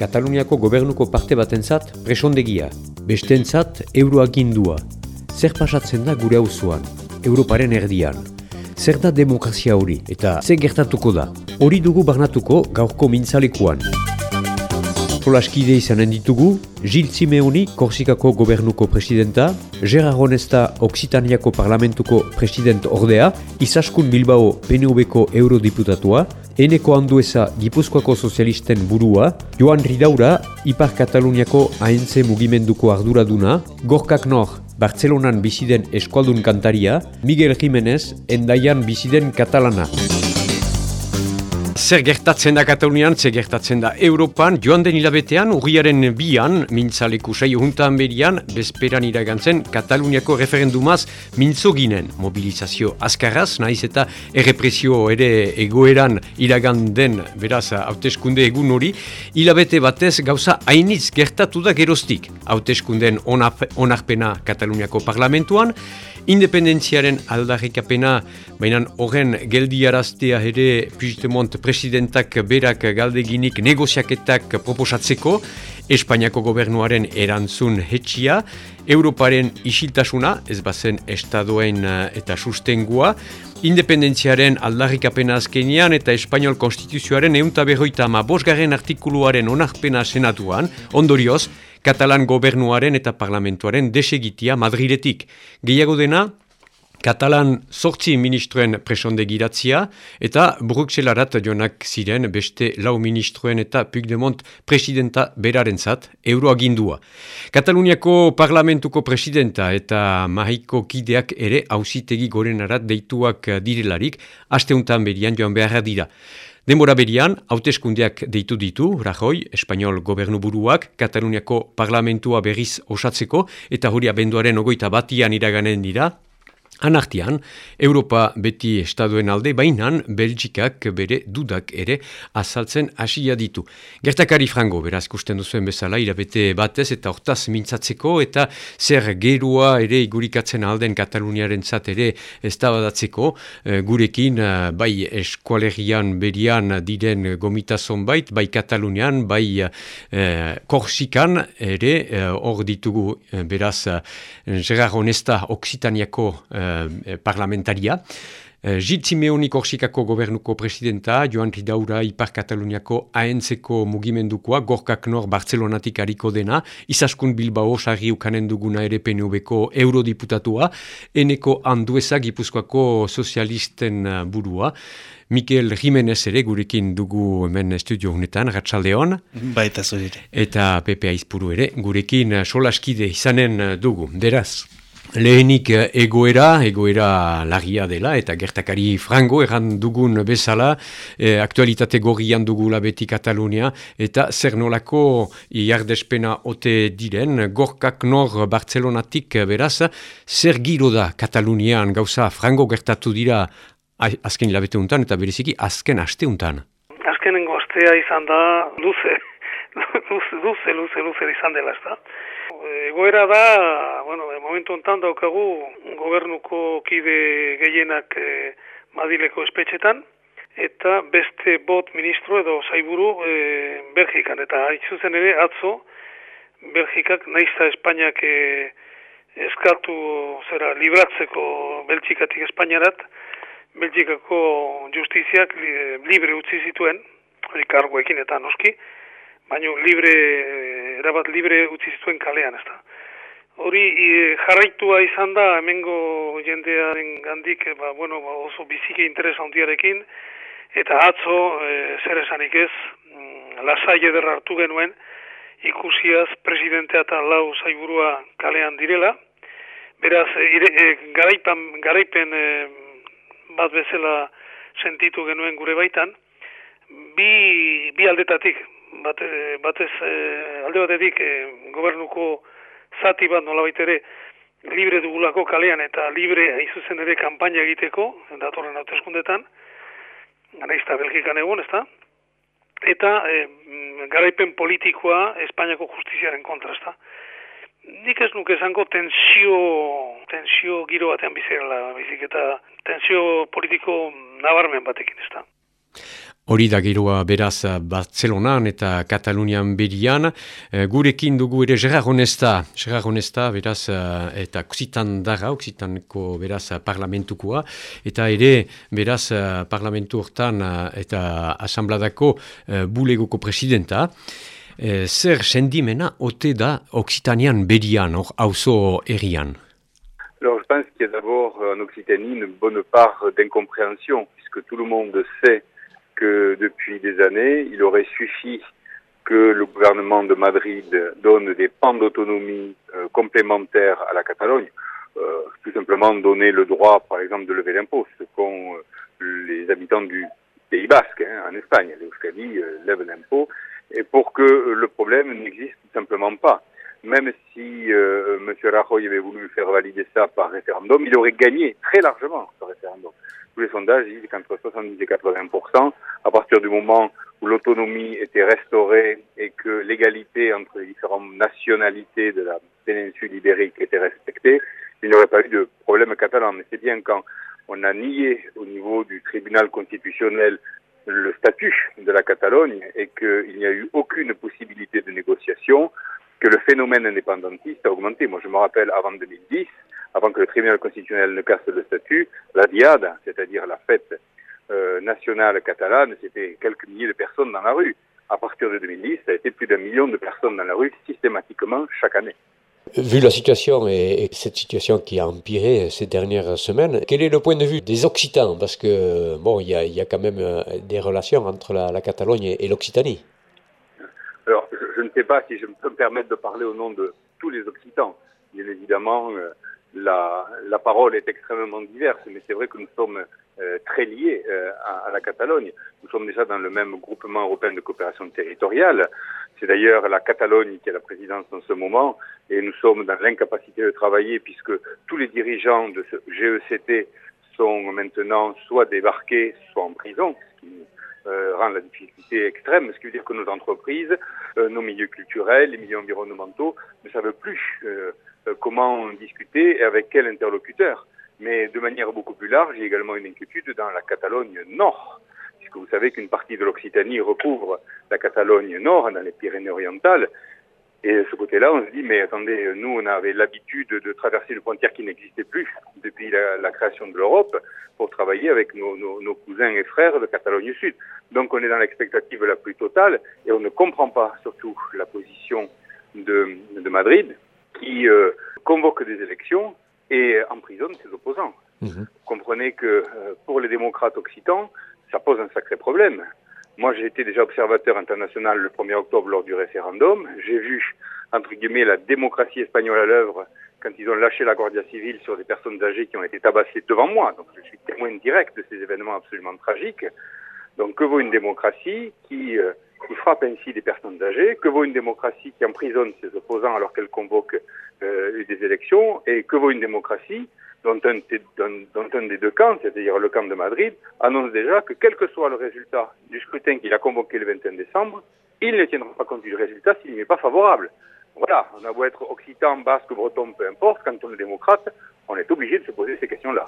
Kataluniako gobernuko parte batentzat presondegia, bestentzat euroagindua. Zer pasatzen da gure auzoan, Europaren erdian. Zer da demokrazia hori eta zer gertatuko da? Hori dugu barnatuko gaurko mintzalekuan. Solaskide izanen ditugu, Gil Zimeoni, Korsikako gobernuko presidenta, Gerard Honesta, Oksitaniako parlamentuko president ordea, Izaskun Bilbao, PNV-ko eurodiputatua, Eneko Andueza, Gipuzkoako sozialisten burua, Joan Ridaura, Ipar Kataluniako ANC mugimenduko arduraduna, Gorkak Nor, Bartzelonan biziden eskualdun kantaria, Miguel Jimenez, Endaian biziden katalana. Zer gertatzen da Katalunian, zer gertatzen da Europan, joan den hilabetean, urriaren bian, mintzaleku saio juntan berian, bezperan iragantzen, Kataluniako referendumaz mintzo ginen. Mobilizazio azkarraz, nahiz eta errepresio ere egoeran iraganden, beraz, hauteskunde egun hori, hilabete batez gauza hainitz gertatu da gerostik. Hauteskunden onarpena Kataluniako parlamentuan, Independentziaren aldarrikapena, baina horren geldiaraztea ere Puigdemont presidentak berak galdeginik negoziaketak proposatzeko, Espainiako gobernuaren erantzun hetxia, Europaren isiltasuna, ez bazen estadoen eh, eta sustengua, Independentziaren aldarrikapena azkenian eta Espainiol konstituzioaren euntaberroita ama bosgarren artikuluaren onarpena senatuan, ondorioz, Katalan gobernuaren eta parlamentuaren desegitia Madridetik. Gehiago dena, Katalan sortzi ministroen presonde giratzia eta Bruxelarat joanak ziren beste lau ministroen eta Pugdemont presidenta beraren zat, euroagindua. Kataluniako parlamentuko presidenta eta mahiko kideak ere hausitegi gorenarat deituak direlarik, asteuntan berian joan beharra dira. Denbora berian, hauteskundeak deitu ditu, Rajoy, Espainol gobernuburuak, Kataluniako parlamentua berriz osatzeko, eta hori abenduaren ogoita batian iraganen dira, Anartian, Europa beti estaduen alde, bainan Belgikak bere dudak ere azaltzen hasia ditu. Gertakari frango, beraz kusten duzuen bezala, irabete batez eta hortaz mintzatzeko eta zer gerua ere igurikatzen alden Kataluniaren ere ez eh, gurekin eh, bai eskualerian berian diren gomitazon bait, bai Katalunian, bai eh, Korsikan ere hor ditugu beraz Gerard Honesta Oksitaniako Eh, parlamentaria. Uh, Meoni Korsikako gobernuko presidenta, Joan Ridaura Ipar Kataluniako ANC-ko mugimendukoa, Gorkak Nor Bartzelonatik hariko dena, Izaskun Bilbao sarri ukanen duguna ere PNV-ko eurodiputatua, Eneko Andueza Gipuzkoako sozialisten eh, burua, Mikel Jimenez ere gurekin dugu hemen estudio honetan, Ratsaldeon. Baita zurire. Eta Pepe Aizpuru ere, gurekin solaskide izanen dugu. Deraz. Lehenik eh, egoera, egoera lagia dela, eta gertakari frango erran dugun bezala, eh, aktualitate gorrian dugula beti Katalunia, eta zer nolako iardespena ote diren, gorkak nor Bartzelonatik beraz, zer giro da Katalunian gauza frango gertatu dira azken labete untan, eta bereziki azken aste untan. Azkenengo astea izan da luze, luze, luze, luze, luze izan dela, ez da? Egoera da, bueno, momentu ontan daukagu gobernuko kide gehienak e, Madileko espetxetan, eta beste bot ministro edo zaiburu e, Belgikan, eta haitzuzen ere atzo, Belgikak naizta Espainiak e, eskatu zera libratzeko Belgikatik Espainiarat, Belgikako justiziak libre utzi zituen, hori karguekin eta noski, baino libre, erabat libre utzi zituen kalean, ezta. Hori e, jarraitua izan da hemengo jendearen gandik, ba, bueno, ba, oso bizike interes handiarekin, eta atzo, e, zer esanik ez, mm, lasai ederra hartu genuen, ikusiaz presidentea eta lau zaiburua kalean direla, beraz, e, e, garaipan, garaipen e, bat bezala sentitu genuen gure baitan, bi, bi aldetatik, bate, batez e, alde batetik e, gobernuko zati bat nolabait ere libre dugulako kalean eta libre aizuzen ere kanpaina egiteko datorren hauteskundetan garaizta Belgikan egon, ezta? Eta e, garaipen politikoa Espainiako justiziaren kontra, ezta? Nik ez nuke esango tensio, tensio giro batean bizirela, bizik eta tensio politiko nabarmen batekin, ezta? Hori da geroa beraz Bartzelonan eta Katalunian berian. E, gurekin dugu ere Gerard Honesta, Gerard Honesta beraz eta Oksitan dara, Oksitanko beraz parlamentukoa. Eta ere beraz parlamentu hortan eta asambladako bulegoko presidenta. E, zer sendimena ote da Oksitanian berian, hor hauzo erian? Alors, je pense qu'il y a d'abord en Occitanie une bonne part d'incompréhension, puisque tout le monde sait depuis des années, il aurait suffi que le gouvernement de Madrid donne des pans d'autonomie euh, complémentaires à la Catalogne, euh, tout simplement donner le droit, par exemple, de lever l'impôt, ce qu'ont euh, les habitants du Pays Basque, hein, en Espagne. Les Euskadi lèvent l'impôt, et pour que le problème n'existe tout simplement pas même si euh, M. Rajoy avait voulu faire valider ça par référendum, il aurait gagné très largement ce référendum. Tous les sondages disent qu'entre 70 et 80 à partir du moment où l'autonomie était restaurée et que l'égalité entre les différentes nationalités de la péninsule ibérique était respectée, il n'y aurait pas eu de problème catalan. Mais c'est bien quand on a nié au niveau du tribunal constitutionnel le statut de la Catalogne et qu'il n'y a eu aucune possibilité de négociation, que le phénomène indépendantiste a augmenté. Moi, je me rappelle avant 2010, avant que le tribunal constitutionnel ne casse le statut, la diade, c'est-à-dire la fête euh, nationale catalane, c'était quelques milliers de personnes dans la rue. À partir de 2010, ça a été plus d'un million de personnes dans la rue systématiquement chaque année. Vu la situation et, cette situation qui a empiré ces dernières semaines, quel est le point de vue des Occitans? Parce que bon, il y a, quand même euh, des relations entre la Catalogne et l'Occitanie. Alors, je, ne sais pas si je peux me permettre de parler au nom de tous les Occitans. Bien évidemment, euh, la, parole est extrêmement diverse, mais c'est vrai que nous sommes euh, très liés euh, à, la Catalogne. Nous sommes déjà dans le même groupement européen de coopération territoriale. C'est d'ailleurs la Catalogne qui a la présidence en ce moment, et nous sommes dans l'incapacité de travailler puisque tous les dirigeants de ce GECT sont maintenant soit débarqués, soit en prison, euh, rend la difficulté extrême, ce qui veut dire que nos entreprises, euh, nos milieux culturels, les milieux environnementaux ne savent plus euh, comment discuter et avec quel interlocuteur. Mais de manière beaucoup plus large, il y a également une inquiétude dans la Catalogne Nord, puisque vous savez qu'une partie de l'Occitanie recouvre la Catalogne Nord, dans les Pyrénées-Orientales, et de ce côté-là, on se dit, mais attendez, nous, on avait l'habitude de traverser une frontière qui n'existait plus depuis la, création de l'Europe pour travailler avec nos, nos, cousins et frères de Catalogne Sud. Donc, on est dans l'expectative la plus totale et on ne comprend pas surtout la position de, de Madrid qui euh, convoque des élections et emprisonne ses opposants. Mmh. Vous comprenez que euh, pour les démocrates occitans, ça pose un sacré problème. Moi, j'ai été déjà observateur international le 1er octobre lors du référendum. J'ai vu, entre guillemets, la démocratie espagnole à l'œuvre quand ils ont lâché la Guardia civile sur des personnes âgées qui ont été tabassées devant moi. Donc, je suis témoin direct de ces événements absolument tragiques. Donc, que vaut une démocratie qui, euh, frappe ainsi des personnes âgées? Que vaut une démocratie qui emprisonne ses opposants alors qu'elle convoque euh, des élections? Et que vaut une démocratie dont un, dont, un des deux camps, c'est-à-dire le camp de Madrid, annonce déjà que quel que soit le résultat du scrutin qu'il a convoqué le 21 décembre, il ne tiendra pas compte du résultat s'il n'est pas favorable. Voilà, on a beau être occitan, basque, breton, peu importe, quand on est démocrate, on est obligé de se poser ces questions-là.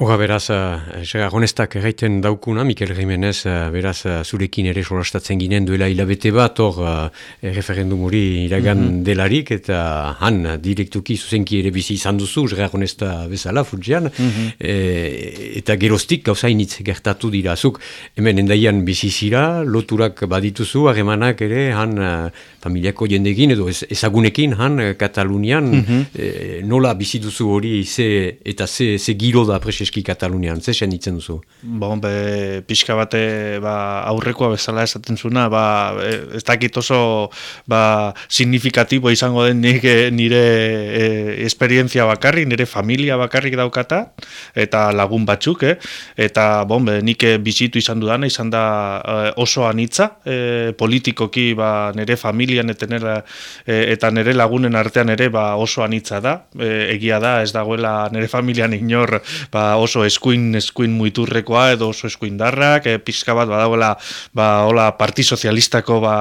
Hora beraz, uh, honestak erraiten daukuna, Mikel Jimenez, uh, beraz, uh, zurekin ere solastatzen ginen duela hilabete bat, hor uh, referendum hori iragan mm delarik, eta han direktuki zuzenki ere bizi izan duzu, Gerra honesta bezala, futzean, mm eta gerostik gauzainitz gertatu dira. Zuk, hemen endaian bizi zira, loturak badituzu, harremanak ere, han uh, familiako jendegin, edo ezagunekin, han Katalunian, mm nola bizi duzu hori, ze, eta ze, ze giro da eski Katalunian, ze zen ditzen duzu? Bon, be, pixka bate ba, aurrekoa bezala esaten zuna, ba, e, ez dakit oso ba, signifikatibo izango den nik, e, nire e, esperientzia bakarrik, nire familia bakarrik daukata, eta lagun batzuk, eh? eta bon, be, nik bizitu izan dudana, izan da oso anitza, e, politikoki ba, nire familian eta nire, eta nire lagunen artean ere ba, oso anitza da, e, egia da, ez dagoela nire familian inor ba, oso eskuin eskuin muiturrekoa edo oso eskuindarrak, e, pixka bat badagoela ba, hola, parti sozialistako ba,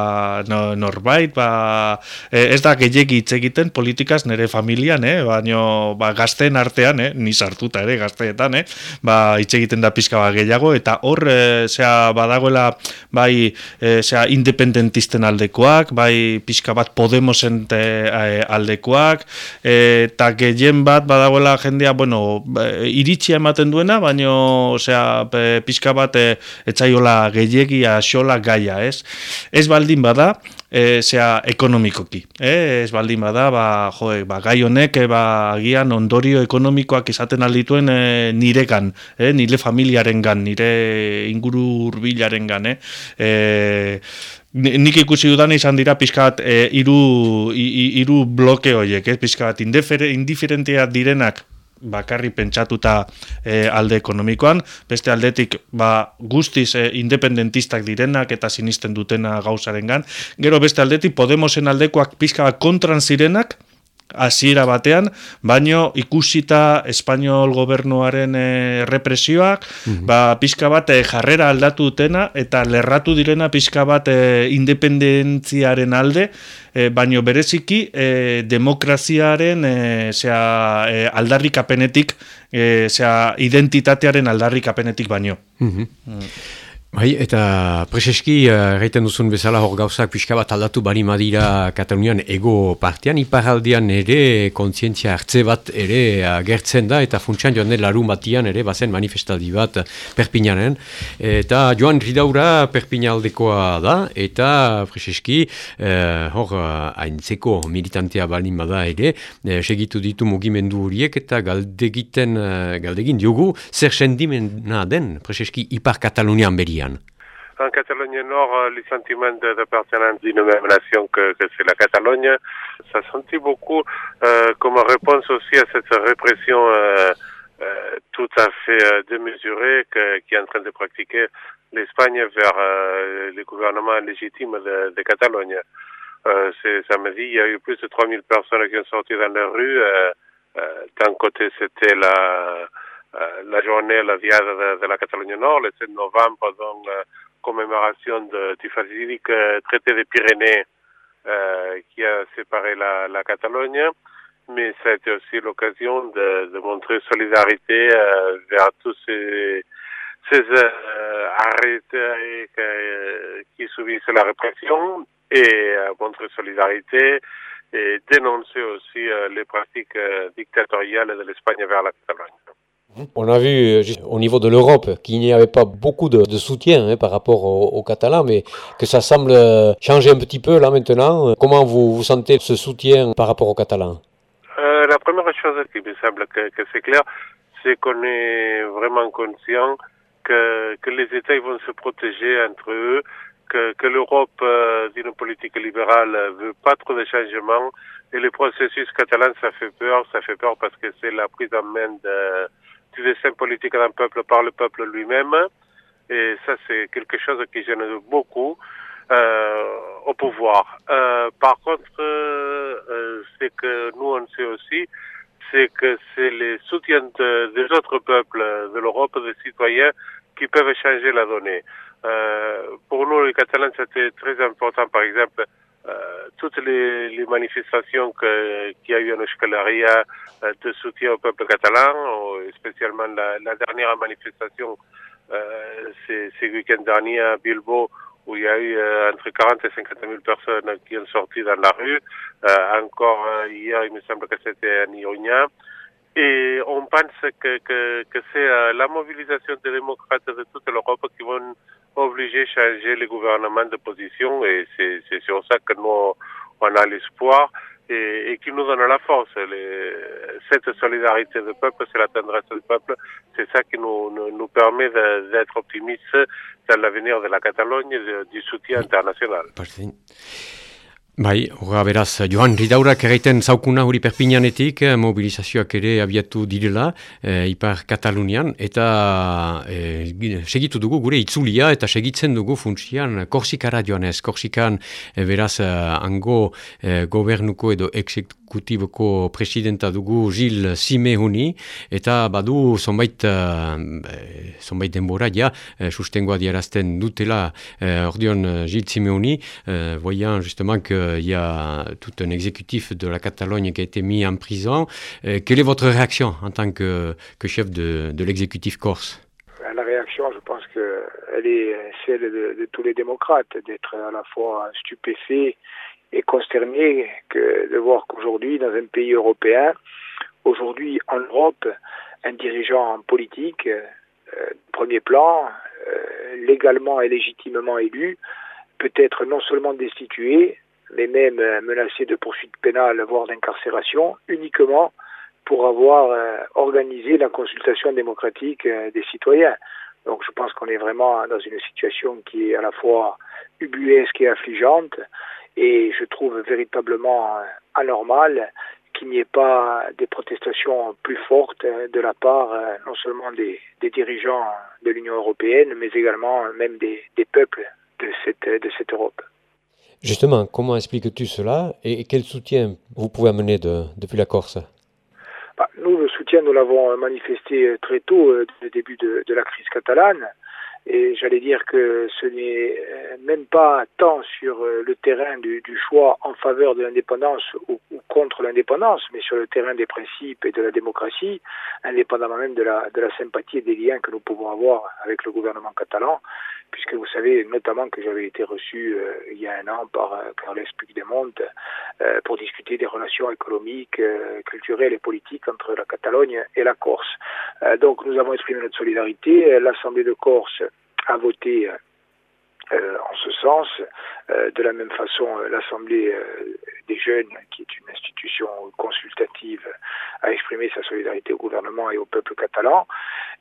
norbait, ba, e, ez da gehiagi hitz egiten politikaz nire familian, eh? baino ba, gazten artean, eh? ni sartuta ere gazteetan, eh? ba, hitz egiten da pixka bat gehiago, eta hor, e, zera, badagoela bai, e, zera, independentisten aldekoak, bai, pixka bat Podemosen e, aldekoak, eta gehien bat badagoela jendea, bueno, iritsia ematen duena, baino, osea, pixka bat e, etzaiola gehiagia xola gaia, ez? Ez baldin bada, e, zea ekonomikoki. E, ez baldin bada, ba, jo, ba, gai honek, e, ba, agian ondorio ekonomikoak izaten aldituen e, niregan, e, nire familiaren gan, nire inguru urbilaren gan, e, e Nik ikusi dudan izan dira pixkat e, iru, iru bloke horiek, eh? pixkat indiferentea direnak bakarri pentsatuta e, alde ekonomikoan, beste aldetik ba, guztiz e, independentistak direnak eta sinisten dutena gauzarengan. Gero beste aldetik Podemosen aldekoak pixka kontran zirenak, hasiera batean, baino ikusita espainol gobernuaren e, represioak, mm ba, pixka bat e, jarrera aldatu dutena eta lerratu direna pixka bat e, independentziaren alde, e, baino bereziki e, demokraziaren e, zera, e, aldarrikapenetik, e, zera, identitatearen aldarrikapenetik baino. Mm Bai, eta preseski, erraiten uh, duzun bezala hor gauzak pixka bat aldatu bari madira Katalunian ego partean, iparaldean ere kontzientzia hartze bat ere agertzen da, eta funtsian joan den larun batian ere bazen manifestaldi bat Perpignanen. Eta joan ridaura Perpignaldekoa da, eta preseski, uh, hor haintzeko militantea bali bada ere, segitu ditu mugimendu horiek eta galdegiten, galdegin diogu, zer sendimena den preseski ipar Katalunian En Catalogne Nord, euh, le sentiment d'appartenance d'une même nation que, c'est la Catalogne, ça sentit beaucoup euh, comme réponse aussi à cette répression euh, tout à fait démesurée qui est en train de pratiquer l'Espagne vers euh, le gouvernement légitime de, de Catalogne. Euh, samedi, il y a eu plus de 3000 personnes qui ont sorti dans la rue. D'un côté, c'était la, la journée, la Diade de, la Catalogne Nord, le 7 novembre, donc commémoration de, du fatidique euh, traité des Pyrénées euh, qui a séparé la, la, Catalogne, mais ça a été aussi l'occasion de, de, montrer solidarité euh, vers tous ces, ces euh, arrêtés euh, qui subissent la répression et montrer solidarité et dénoncer aussi les pratiques dictatoriales de l'Espagne vers la Catalogne. On a vu euh, au niveau de l'Europe qu'il n'y avait pas beaucoup de, soutien hein, par rapport aux, Catalans, mais que ça semble euh, changer un petit peu là maintenant. Comment vous, vous sentez ce soutien par rapport aux Catalans euh, La première chose qui me semble que, c'est clair, c'est qu'on est vraiment conscient que, les États vont se protéger entre eux, que, que l'Europe euh, d'une politique libérale veut pas trop de changements et le processus catalan ça fait peur, ça fait peur parce que c'est la prise en main de du dessin politique d'un peuple par le peuple lui-même. Et ça, c'est quelque chose qui gêne beaucoup euh, au pouvoir. Euh, par contre, euh, c'est que nous, on sait aussi, c'est que c'est les soutiens de, des autres peuples de l'Europe, des citoyens, qui peuvent changer la donnée. Pour nous, les Catalans, c'était très important. Par exemple, toutes les, les manifestations qu'il y a eu en Euskalaria euh, de soutien au peuple catalan, spécialement la, la dernière manifestation euh, ce week-end dernier à Bilbao où il y a eu euh, entre 40 et 50 000 personnes qui ont sorti dans la rue. Euh, encore euh, hier, il me semble que c'était à Ironia. Et on pense que, que, que c'est la mobilisation des démocrates de toute l'Europe qui vont obliger à changer le gouvernement de position et c'est sur ça que nous on a l'espoir et, et, qui nous donne la force. Cette solidarité du peuple, c'est la tendresse du peuple, c'est ça qui nous, nous, nous permet d'être optimistes dans l'avenir de la Catalogne et du soutien international. Bai, horra beraz, Johan Ridaurak erraiten zaukuna hori perpinanetik, eh, mobilizazioak ere abiatu direla, e, Ipar Katalunian, eta e, segitu dugu gure itzulia, eta segitzen dugu funtsian Korsikara joan ez, Korsikan e, beraz, ango e, gobernuko edo exekutu exekutiboko presidenta dugu Gil Simehuni, eta badu zonbait, zonbait denbora, ja, sustengoa diarazten dutela ordion Gil Simehuni, voyant justement qu'il y a tout un exécutif de la Catalogne qui a été mis en prison. quelle est votre réaction en tant que, que chef de, de l'exécutif corse? La réaction, je pense qu'elle est celle de, de, tous les démocrates, d'être à la fois stupéfait et consterné de voir qu'aujourd'hui, dans un pays européen, aujourd'hui en Europe, un dirigeant politique, euh, premier plan, euh, légalement et légitimement élu, peut être non seulement destitué, mais même menacé de poursuites pénales, voire d'incarcération, uniquement pour avoir euh, organisé la consultation démocratique euh, des citoyens. Donc je pense qu'on est vraiment dans une situation qui est à la fois ubuesque et affligeante, et je trouve véritablement euh, anormal qu'il n'y ait pas des protestations plus fortes de la part non seulement des, des dirigeants de l'Union européenne, mais également même des, des peuples de cette, de cette Europe. Justement, comment expliques-tu cela et quel soutien vous pouvez amener de, depuis la Corse? Bah, Nous, le soutien, nous l'avons manifesté très tôt, euh, le début de, de la crise catalane. Et j'allais dire que ce n'est même pas tant sur le terrain du, du choix en faveur de l'indépendance ou, ou, contre l'indépendance, mais sur le terrain des principes et de la démocratie, indépendamment même de la, de la sympathie et des liens que nous pouvons avoir avec le gouvernement catalan, puisque vous savez notamment que j'avais été reçu euh, il y a un an par euh, Carles Puigdemont euh, pour discuter des relations économiques, euh, culturelles et politiques entre la Catalogne et la Corse. Euh, donc nous avons exprimé notre solidarité. L'Assemblée de Corse a voté euh, en ce sens. Euh, de la même façon, l'Assemblée des jeunes, qui est une institution consultative, a exprimé sa solidarité au gouvernement et au peuple catalan.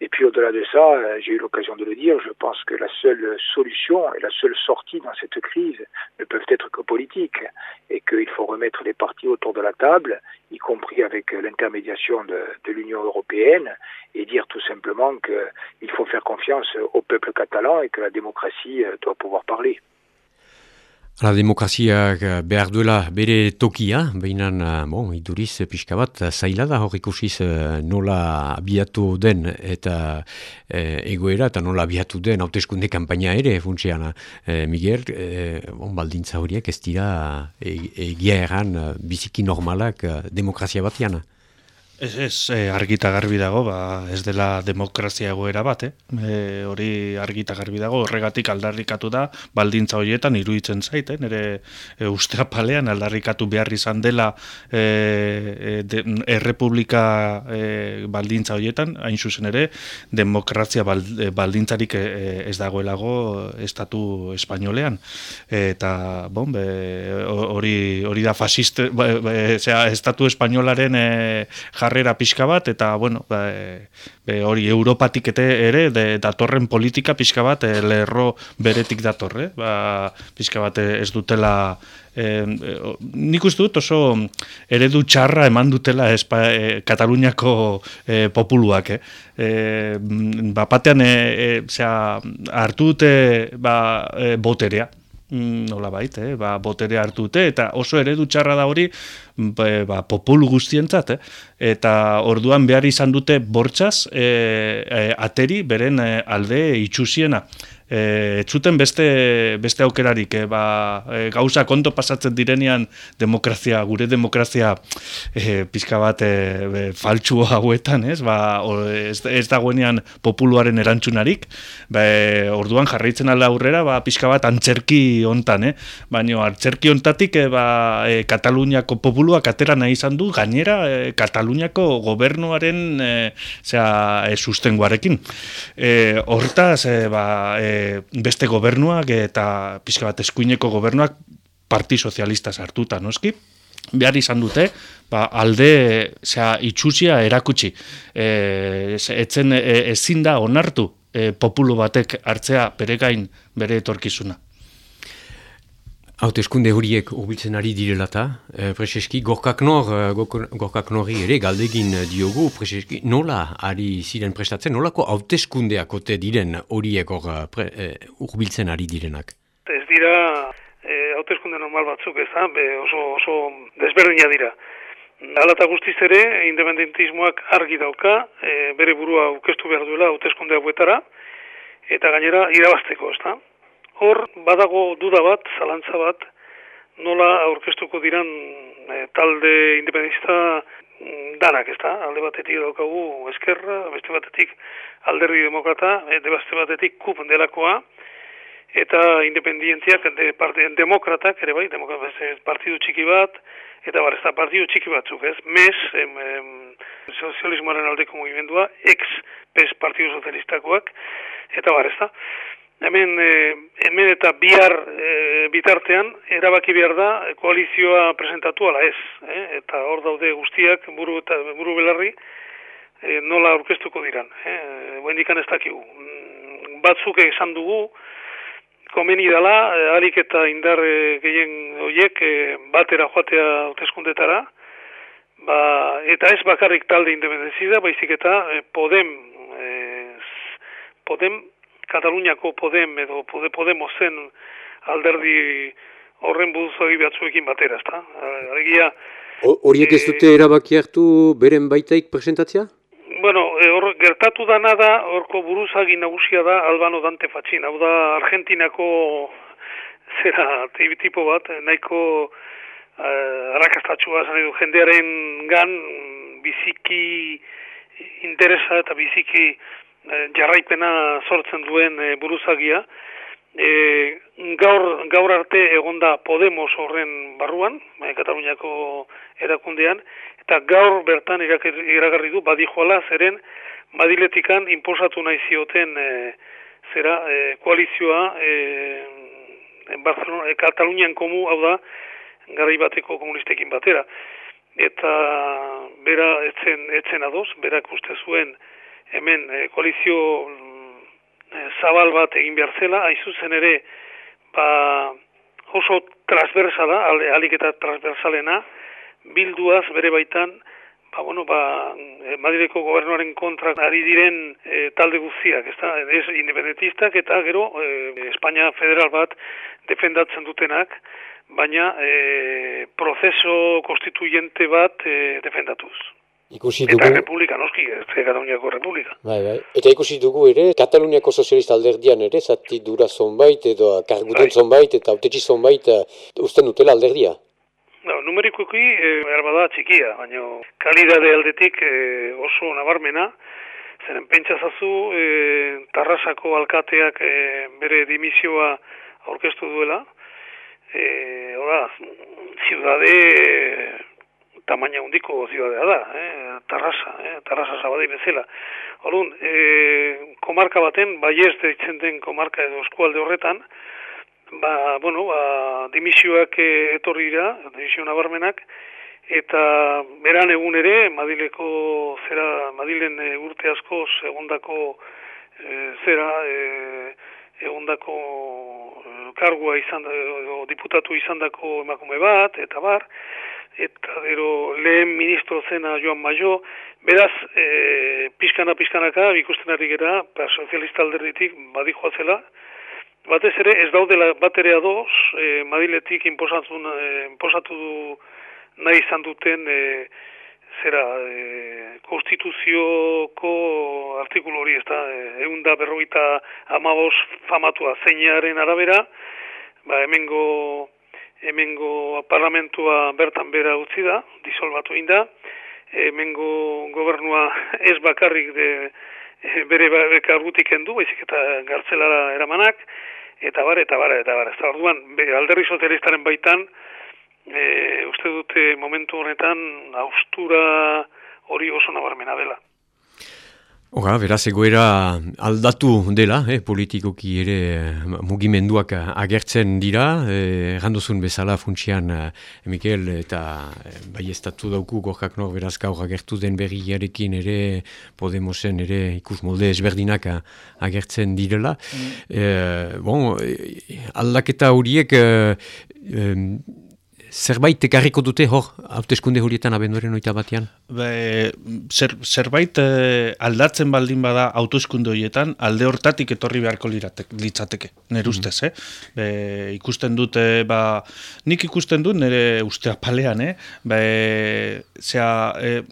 Et puis au-delà de ça, j'ai eu l'occasion de le dire, je pense que la seule solution et la seule sortie dans cette crise ne peuvent être que politiques et qu'il faut remettre les partis autour de la table, y compris avec l'intermédiation de, de l'Union européenne, et dire tout simplement qu'il faut faire confiance au peuple catalan et que la démocratie doit pouvoir parler. Ala demokraziak behar duela bere tokia, baina bon, iduriz pixka bat zaila da hor ikusiz nola abiatu den eta e, egoera eta nola abiatu den hauteskunde kanpaina ere funtsean e, Miguel, e, bon, baldintza horiek ez dira egia egan biziki normalak demokrazia batiana. Ez, ez, e, argita garbi dago, ba, ez dela demokrazia egoera bat, eh? E, hori argita garbi dago, horregatik aldarrikatu da, baldintza horietan iruditzen zait, eh? nire e, ustea aldarrikatu behar izan dela e, e, errepublika e, baldintza horietan, hain zuzen ere, demokrazia baldintzarik ez dagoelago estatu espainolean. eta, bon, hori, hori da fasiste, ba, estatu espainolaren e, jarrera pixka bat, eta, bueno, ba, e, hori Europatik ete ere, de, datorren politika pixka bat, e, lerro beretik datorre, ba, pixka bat ez dutela, e, nik uste dut oso eredu txarra eman dutela e, Kataluniako e, populuak, eh? E, ba, patean, e, e, hartu dute ba, e, boterea, nola bait, eh? ba, botere hartute, eta oso eredu txarra da hori ba, ba, populu guztientzat, eh? eta orduan behar izan dute bortxaz e, e, ateri beren e, alde itxusiena e, zuten beste, beste aukerarik, e, ba, e, gauza konto pasatzen direnean demokrazia, gure demokrazia e, pizka bat e, faltsu hauetan, ez, ba, ez, ez dagoenean populuaren erantzunarik, ba, orduan jarraitzen alda aurrera, ba, pizka bat antzerki hontan, eh? baina antzerki hontatik e, ba, e, Kataluniako populuak atera nahi izan du, gainera e, Kataluniako gobernuaren e, zera, e, sustengoarekin. E, hortaz, e, ba, e, beste gobernuak eta pixka bat eskuineko gobernuak parti sozialista sartuta, noski? behar izan dute, ba, alde zera, itxusia erakutsi. E, etzen e, ezin da onartu e, populu batek hartzea bere gain bere etorkizuna. Hautezkunde horiek urbiltzen ari direlata, e, Prezeski, gorkak nor, eh, gorkak nori ere galdegin diogu, Prezeski, nola ari ziren prestatzen, nolako hautezkundeak ote diren horiek hor e, urbiltzen ari direnak? Ez dira hautezkunde normal batzuk ez da, oso, oso desberdina dira. Alata guztiz ere, independentismoak argi dauka, e, bere burua ukestu behar duela hauteskunde hauetara, eta gainera irabazteko, ezta? Hor, badago duda bat, zalantza bat, nola aurkeztuko diran e, talde independentista mm, danak, ezta? Alde batetik daukagu eskerra, beste batetik alderdi demokrata, eta beste batetik kup delakoa, eta independientziak de, parte, demokratak, ere bai, demokratak, partidu txiki bat, eta bar, ez da partidu txiki batzuk, ez? Mes, em, em, sozialismoaren aldeko mugimendua, ex-pes partidu sozialistakoak, eta bar, ez da? Hemen, e, hemen eta bihar e, bitartean, erabaki behar da, koalizioa presentatu ala ez, eh? eta hor daude guztiak, buru, eta, buru belarri, e, nola aurkeztuko diran, eh? buendikan ez dakigu. Mm, batzuk esan dugu, komeni dela, harik eta indar gehien horiek batera joatea hauteskundetara, ba, eta ez bakarrik talde independenzida, baizik eta Podem, e, Podem Kataluniako Podem edo Pode Podemos zen alderdi horren buduzogi batzuekin batera, ezta? Alegia... Horiek ez dute erabaki hartu beren baitaik presentatzea? Bueno, e, hor, gertatu da nada, horko buruzagi nagusia da Albano Dante Fatxin, hau da Argentinako zera tipo bat, nahiko uh, arrakastatxua zan edo jendearen gan biziki interesa eta biziki Eh, jarraipena sortzen duen e, buruzagia. E, gaur, gaur arte egonda Podemos horren barruan, e, Kataluniako erakundean, eta gaur bertan iragarri du badijoala zeren badiletikan inposatu nahi zioten e, zera e, koalizioa e, Barcelona, e, Katalunian komu hau da garai bateko komunistekin batera. Eta bera etzen, etzen adoz, berak uste zuen hemen e, koalizio e, zabal bat egin behar zela, aizuzen ere ba, oso transversala, alik eta transversalena, bilduaz bere baitan, ba, bueno, ba, e, Madrideko gobernuaren kontra ari diren e, talde guztiak, ez da, ez independentistak eta gero e, Espainia federal bat defendatzen dutenak, baina e, prozeso konstituyente bat e, defendatuz. Ikusi dugu... Eta Republika, noski, ez Kataluniako Republika. Bai, bai. Eta ikusi dugu ere, Kataluniako sozialista alderdian ere, zati dura zonbait, edo karguden bai. zonbait, eta autetxi zonbait, uh, usten dutela alderdia. No, numerikoki, e, erbada txikia, baina kalidade aldetik e, oso nabarmena, zeren pentsazazu, e, tarrasako alkateak e, bere dimisioa aurkeztu duela, e, ora, ziudade tamaina hundiko zibadea da, eh? tarrasa, eh? tarrasa zabadei bezala. Horun, eh, komarka baten, baiez deitzen den komarka edo eskualde horretan, ba, bueno, ba, dimisioak eh, etorri dira, dimisio nabarmenak, eta beran egun ere, Madileko zera, Madilen e, urte asko segundako e, zera, e, egundako kargua izan, e, diputatu izandako emakume bat, eta bar, eta gero lehen ministro zena Joan Maio, beraz, e, pixkana pixkanaka, ikusten ari gera, ba, sozialista alderditik badi zela, batez ere ez daudela bat ere adoz, e, Madiletik inposatu, e, inposatu du nahi izan duten e, zera e, konstituzioko artikulu hori, ez da, egun da berroita amabos famatua zeinaren arabera, ba, hemengo hemengo parlamentua bertan bera utzi da, disolbatu inda, hemengo gobernua ez bakarrik de e, bere bekargutik endu, baizik eta gartzelara eramanak, eta bar, eta bar, eta bar. Eta orduan, alderri sozialistaren baitan, e, uste dute momentu honetan, austura hori oso nabarmena dela. Hora, beraz, egoera aldatu dela, eh, politikoki ere eh, mugimenduak agertzen dira, eh, randozun bezala funtsian eh, Mikel eta eh, bai estatu dauku gorkak nor beraz gaur agertu den berriarekin ere Podemosen ere ikus molde ezberdinak agertzen direla. Mm. Eh, bon, aldaketa horiek... Eh, zerbait ekarriko dute hor, hauteskunde horietan abenduaren oita batean? Be, zer, zerbait eh, aldatzen baldin bada hauteskunde horietan, alde hortatik etorri beharko liratek, litzateke, nire ustez, eh? Be, ikusten dute, ba, nik ikusten dut nire ustea palean, eh? Be, zera, eh,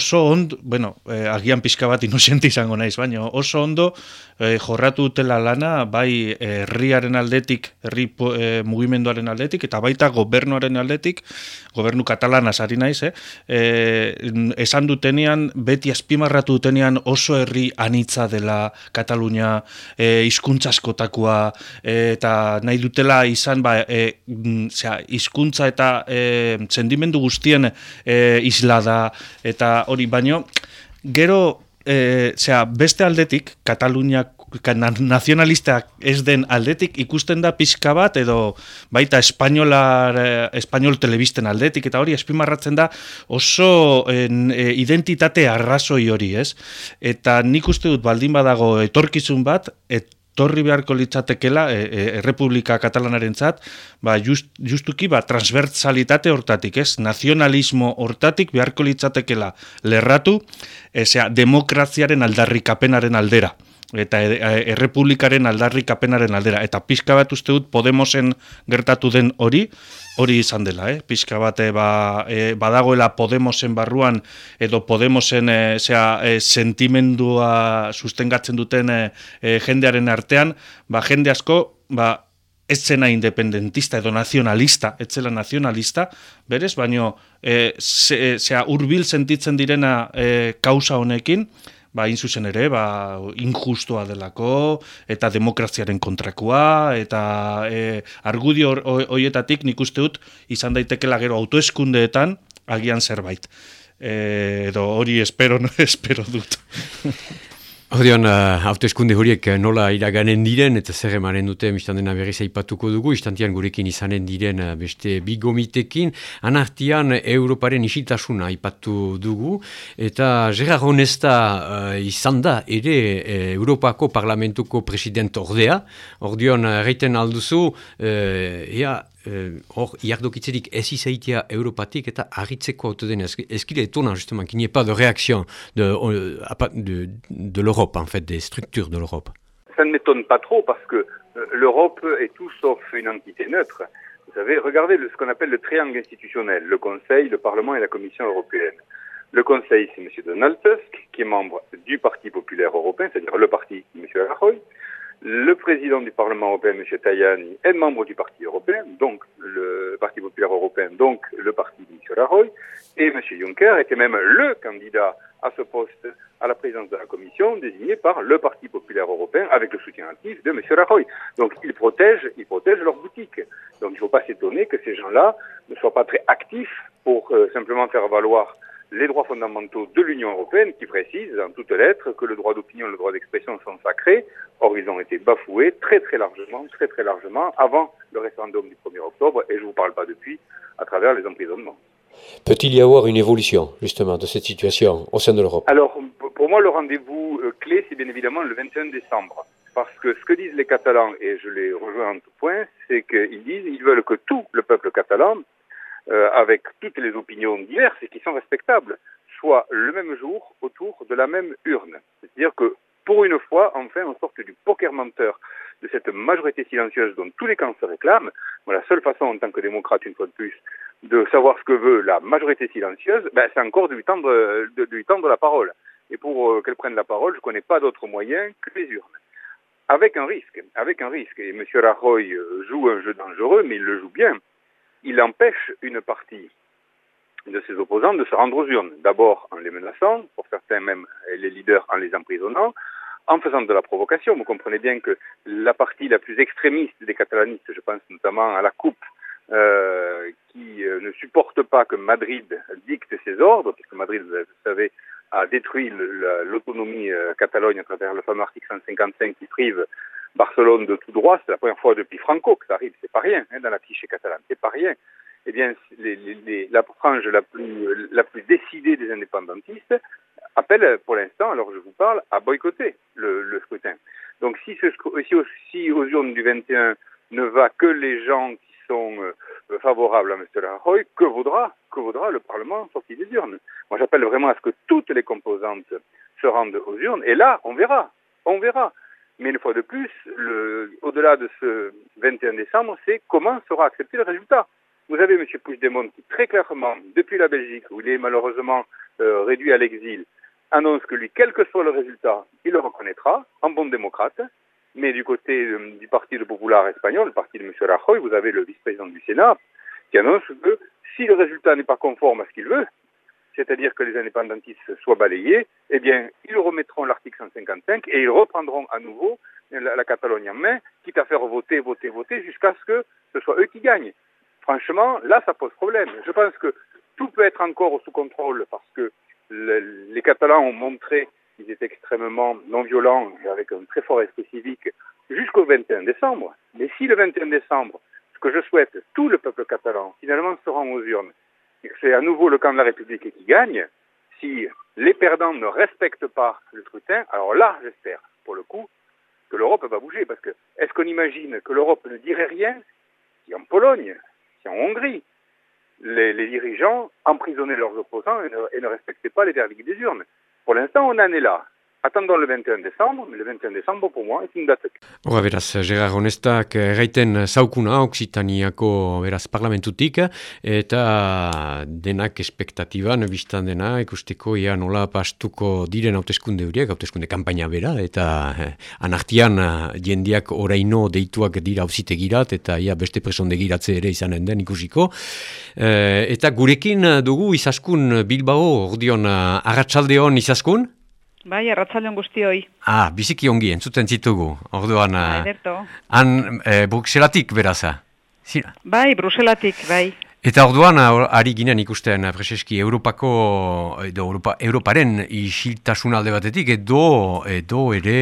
oso ondo, bueno, eh, agian pixka bat inosenti izango naiz, baina oso ondo eh, jorratu dutela lana, bai herriaren aldetik, herri eh, mugimenduaren aldetik, eta baita gobernuaren aldetik, gobernu katalana sari naiz, eh? E, esan dutenean, beti azpimarratu dutenean oso herri anitza dela Katalunia, e, izkuntzaskotakoa, e, eta nahi dutela izan, ba, e, zera, izkuntza eta e, zendimendu guztien e, isla da, eta hori baino, gero, e, zera, beste aldetik, Kataluniak nazionalista ez den aldetik ikusten da pixka bat edo baita espainolar, eh, espainol telebisten aldetik eta hori espimarratzen da oso en, e, identitate arrazoi hori ez? Eta nik uste dut baldin badago etorkizun bat etorri beharko litzatekela e, e, Errepublika Katalanaren zat, ba, just, justuki ba, transbertsalitate hortatik, ez? Nazionalismo hortatik beharko litzatekela lerratu, ezea, demokraziaren aldarrikapenaren aldera eta e, e, errepublikaren aldarrikapenaren aldera. Eta pixka bat uste dut Podemosen gertatu den hori, hori izan dela, eh? pixka bat ba, e, badagoela Podemosen barruan edo Podemosen e, zera, e, sentimendua sustengatzen duten e, jendearen artean, ba, jende asko, ba, ez zena independentista edo nazionalista, ez zela nazionalista, berez, baino, e, zera, urbil sentitzen direna e, kausa honekin, ba, zuzen ere, ba, injustua delako, eta demokraziaren kontrakoa, eta e, argudio horietatik nik uste dut, izan daitekela gero autoeskundeetan, agian zerbait. E, edo hori espero, espero dut. Ordean, uh, autoeskunde horiek uh, nola iraganen diren, eta zer emaren dute, mistan dena berriz aipatuko dugu, istantian gurekin izanen diren uh, beste bigomitekin, anartian Europaren isiltasuna aipatu dugu, eta Gerard Honesta uh, izan da, ere Europako parlamentuko president ordea, ordean, uh, reiten alduzu, ea, Eh, hor, iardokitzerik ez izaitia Europatik eta agitzeko auto den eskile etona, justement, qu'il n'y ait pas de réaction de, euh, de, de l'Europe, en fait, des structures de l'Europe. Ça ne m'étonne pas trop parce que euh, l'Europe est tout sauf une entité neutre. Vous savez, regardez le, ce qu'on appelle le triangle institutionnel, le Conseil, le Parlement et la Commission européenne. Le Conseil, c'est M. Donald Tusk, qui est membre du Parti populaire européen, c'est-à-dire le parti de M. Rajoy. Le président du Parlement européen, M. Tajani, est membre du Parti européen, donc le Parti populaire européen, donc le parti de M. Rajoy, et M. Juncker était même le candidat à ce poste à la présidence de la Commission, désigné par le Parti populaire européen avec le soutien actif de M. Rajoy. Donc ils protègent, ils protègent leur boutique. Donc il ne faut pas s'étonner que ces gens-là ne soient pas très actifs pour euh, simplement faire valoir les droits fondamentaux de l'Union européenne qui précisent en toutes lettres que le droit d'opinion et le droit d'expression sont sacrés. Or, ils ont été bafoués très très largement, très très largement avant le référendum du 1er octobre et je ne vous parle pas depuis à travers les emprisonnements. Peut-il y avoir une évolution justement de cette situation au sein de l'Europe? Alors, pour moi, le rendez-vous euh, clé, c'est bien évidemment le 21 décembre. Parce que ce que disent les Catalans, et je les rejoins en tout point, c'est qu'ils disent qu'ils veulent que tout le peuple catalan euh, avec toutes les opinions diverses et qui sont respectables, soit le même jour autour de la même urne. C'est-à-dire que pour une fois, enfin, on sorte du poker menteur de cette majorité silencieuse dont tous les camps se réclament. Moi, la seule façon, en tant que démocrate, une fois de plus, de savoir ce que veut la majorité silencieuse, ben, c'est encore de lui, tendre, de lui tendre la parole. Et pour euh, qu'elle prenne la parole, je ne connais pas d'autre moyen que les urnes. Avec un risque, avec un risque. Et M. Rajoy euh, joue un jeu dangereux, mais il le joue bien il empêche une partie de ses opposants de se rendre aux urnes. D'abord en les menaçant, pour certains même les leaders en les emprisonnant, en faisant de la provocation. Vous comprenez bien que la partie la plus extrémiste des catalanistes, je pense notamment à la Coupe, euh, qui euh, ne supporte pas que Madrid dicte ses ordres, puisque Madrid, vous savez, a détruit l'autonomie euh, Catalogne à travers le fameux article 155 qui prive Barcelone de tout droit, c'est la première fois depuis Franco que ça arrive, c'est pas rien hein, dans la cliché catalane, c'est pas rien. Eh bien, les, les, la frange la plus, la plus décidée des indépendantistes appelle pour l'instant, alors je vous parle, à boycotter le, le scrutin. Donc si, ce, si, aussi aux urnes du 21 ne va que les gens qui sont euh, favorable à M. Rajoy, que vaudra, que vaudra le Parlement sorti des urnes? Moi, j'appelle vraiment à ce que toutes les composantes se rendent aux urnes, et là, on verra, on verra. Mais une fois de plus, au-delà de ce 21 décembre, c'est comment sera accepté le résultat. Vous avez M. Puigdemont qui, très clairement, depuis la Belgique, où il est malheureusement euh, réduit à l'exil, annonce que lui, quel que soit le résultat, il le reconnaîtra, en bon démocrate. Mais du côté euh, du Parti Populaire espagnol, le parti de M. Rajoy, vous avez le vice-président du Sénat qui annonce que si le résultat n'est pas conforme à ce qu'il veut, c'est-à-dire que les indépendantistes soient balayés, eh bien, ils remettront l'article 155 et ils reprendront à nouveau la, Catalogne en main, quitte à faire voter, voter, voter, jusqu'à ce que ce soit eux qui gagnent. Franchement, là, ça pose problème. Je pense que tout peut être encore sous contrôle parce que le, les Catalans ont montré qu'ils étaient extrêmement non violents et avec un très fort esprit civique jusqu'au 21 décembre. Mais si le 21 décembre, ce que je souhaite, tout le peuple catalan finalement se rend aux urnes c'est à nouveau le camp de la République qui gagne, si les perdants ne respectent pas le scrutin, alors là, j'espère, pour le coup, que l'Europe va bouger. Parce que est-ce qu'on imagine que l'Europe ne dirait rien si en Pologne, si en Hongrie, les, dirigeants emprisonnaient leurs opposants et ne, et ne respectaient pas les verdicts des urnes? Pour l'instant, on en est là. Attendons le 21 décembre, mais le 21 décembre, pour moi, est une date. Hora, beraz, Gerard Honestak gaiten zaukuna Oksitaniako beraz parlamentutik, eta denak espektatiban biztan dena, ikusteko ia nola pastuko diren hauteskunde horiek, hauteskunde kampaina bera, eta eh, anartian eh, jendiak oraino deituak dira hauzitegirat, eta ia beste presondegiratze ere izanen den ikusiko. Eh, eta gurekin dugu izaskun Bilbao, ordion, arratsaldeon izaskun? Bai, arratzaldeon guztioi. Ah, biziki ongi, entzuten zitugu. Orduan, bai, han e, Bruxelatik beraza. Zira? Bai, Bruxelatik, bai. Eta orduan, ari ginen ikusten, Prezeski, Europako, edo Europa, Europaren isiltasun alde batetik, edo, edo ere,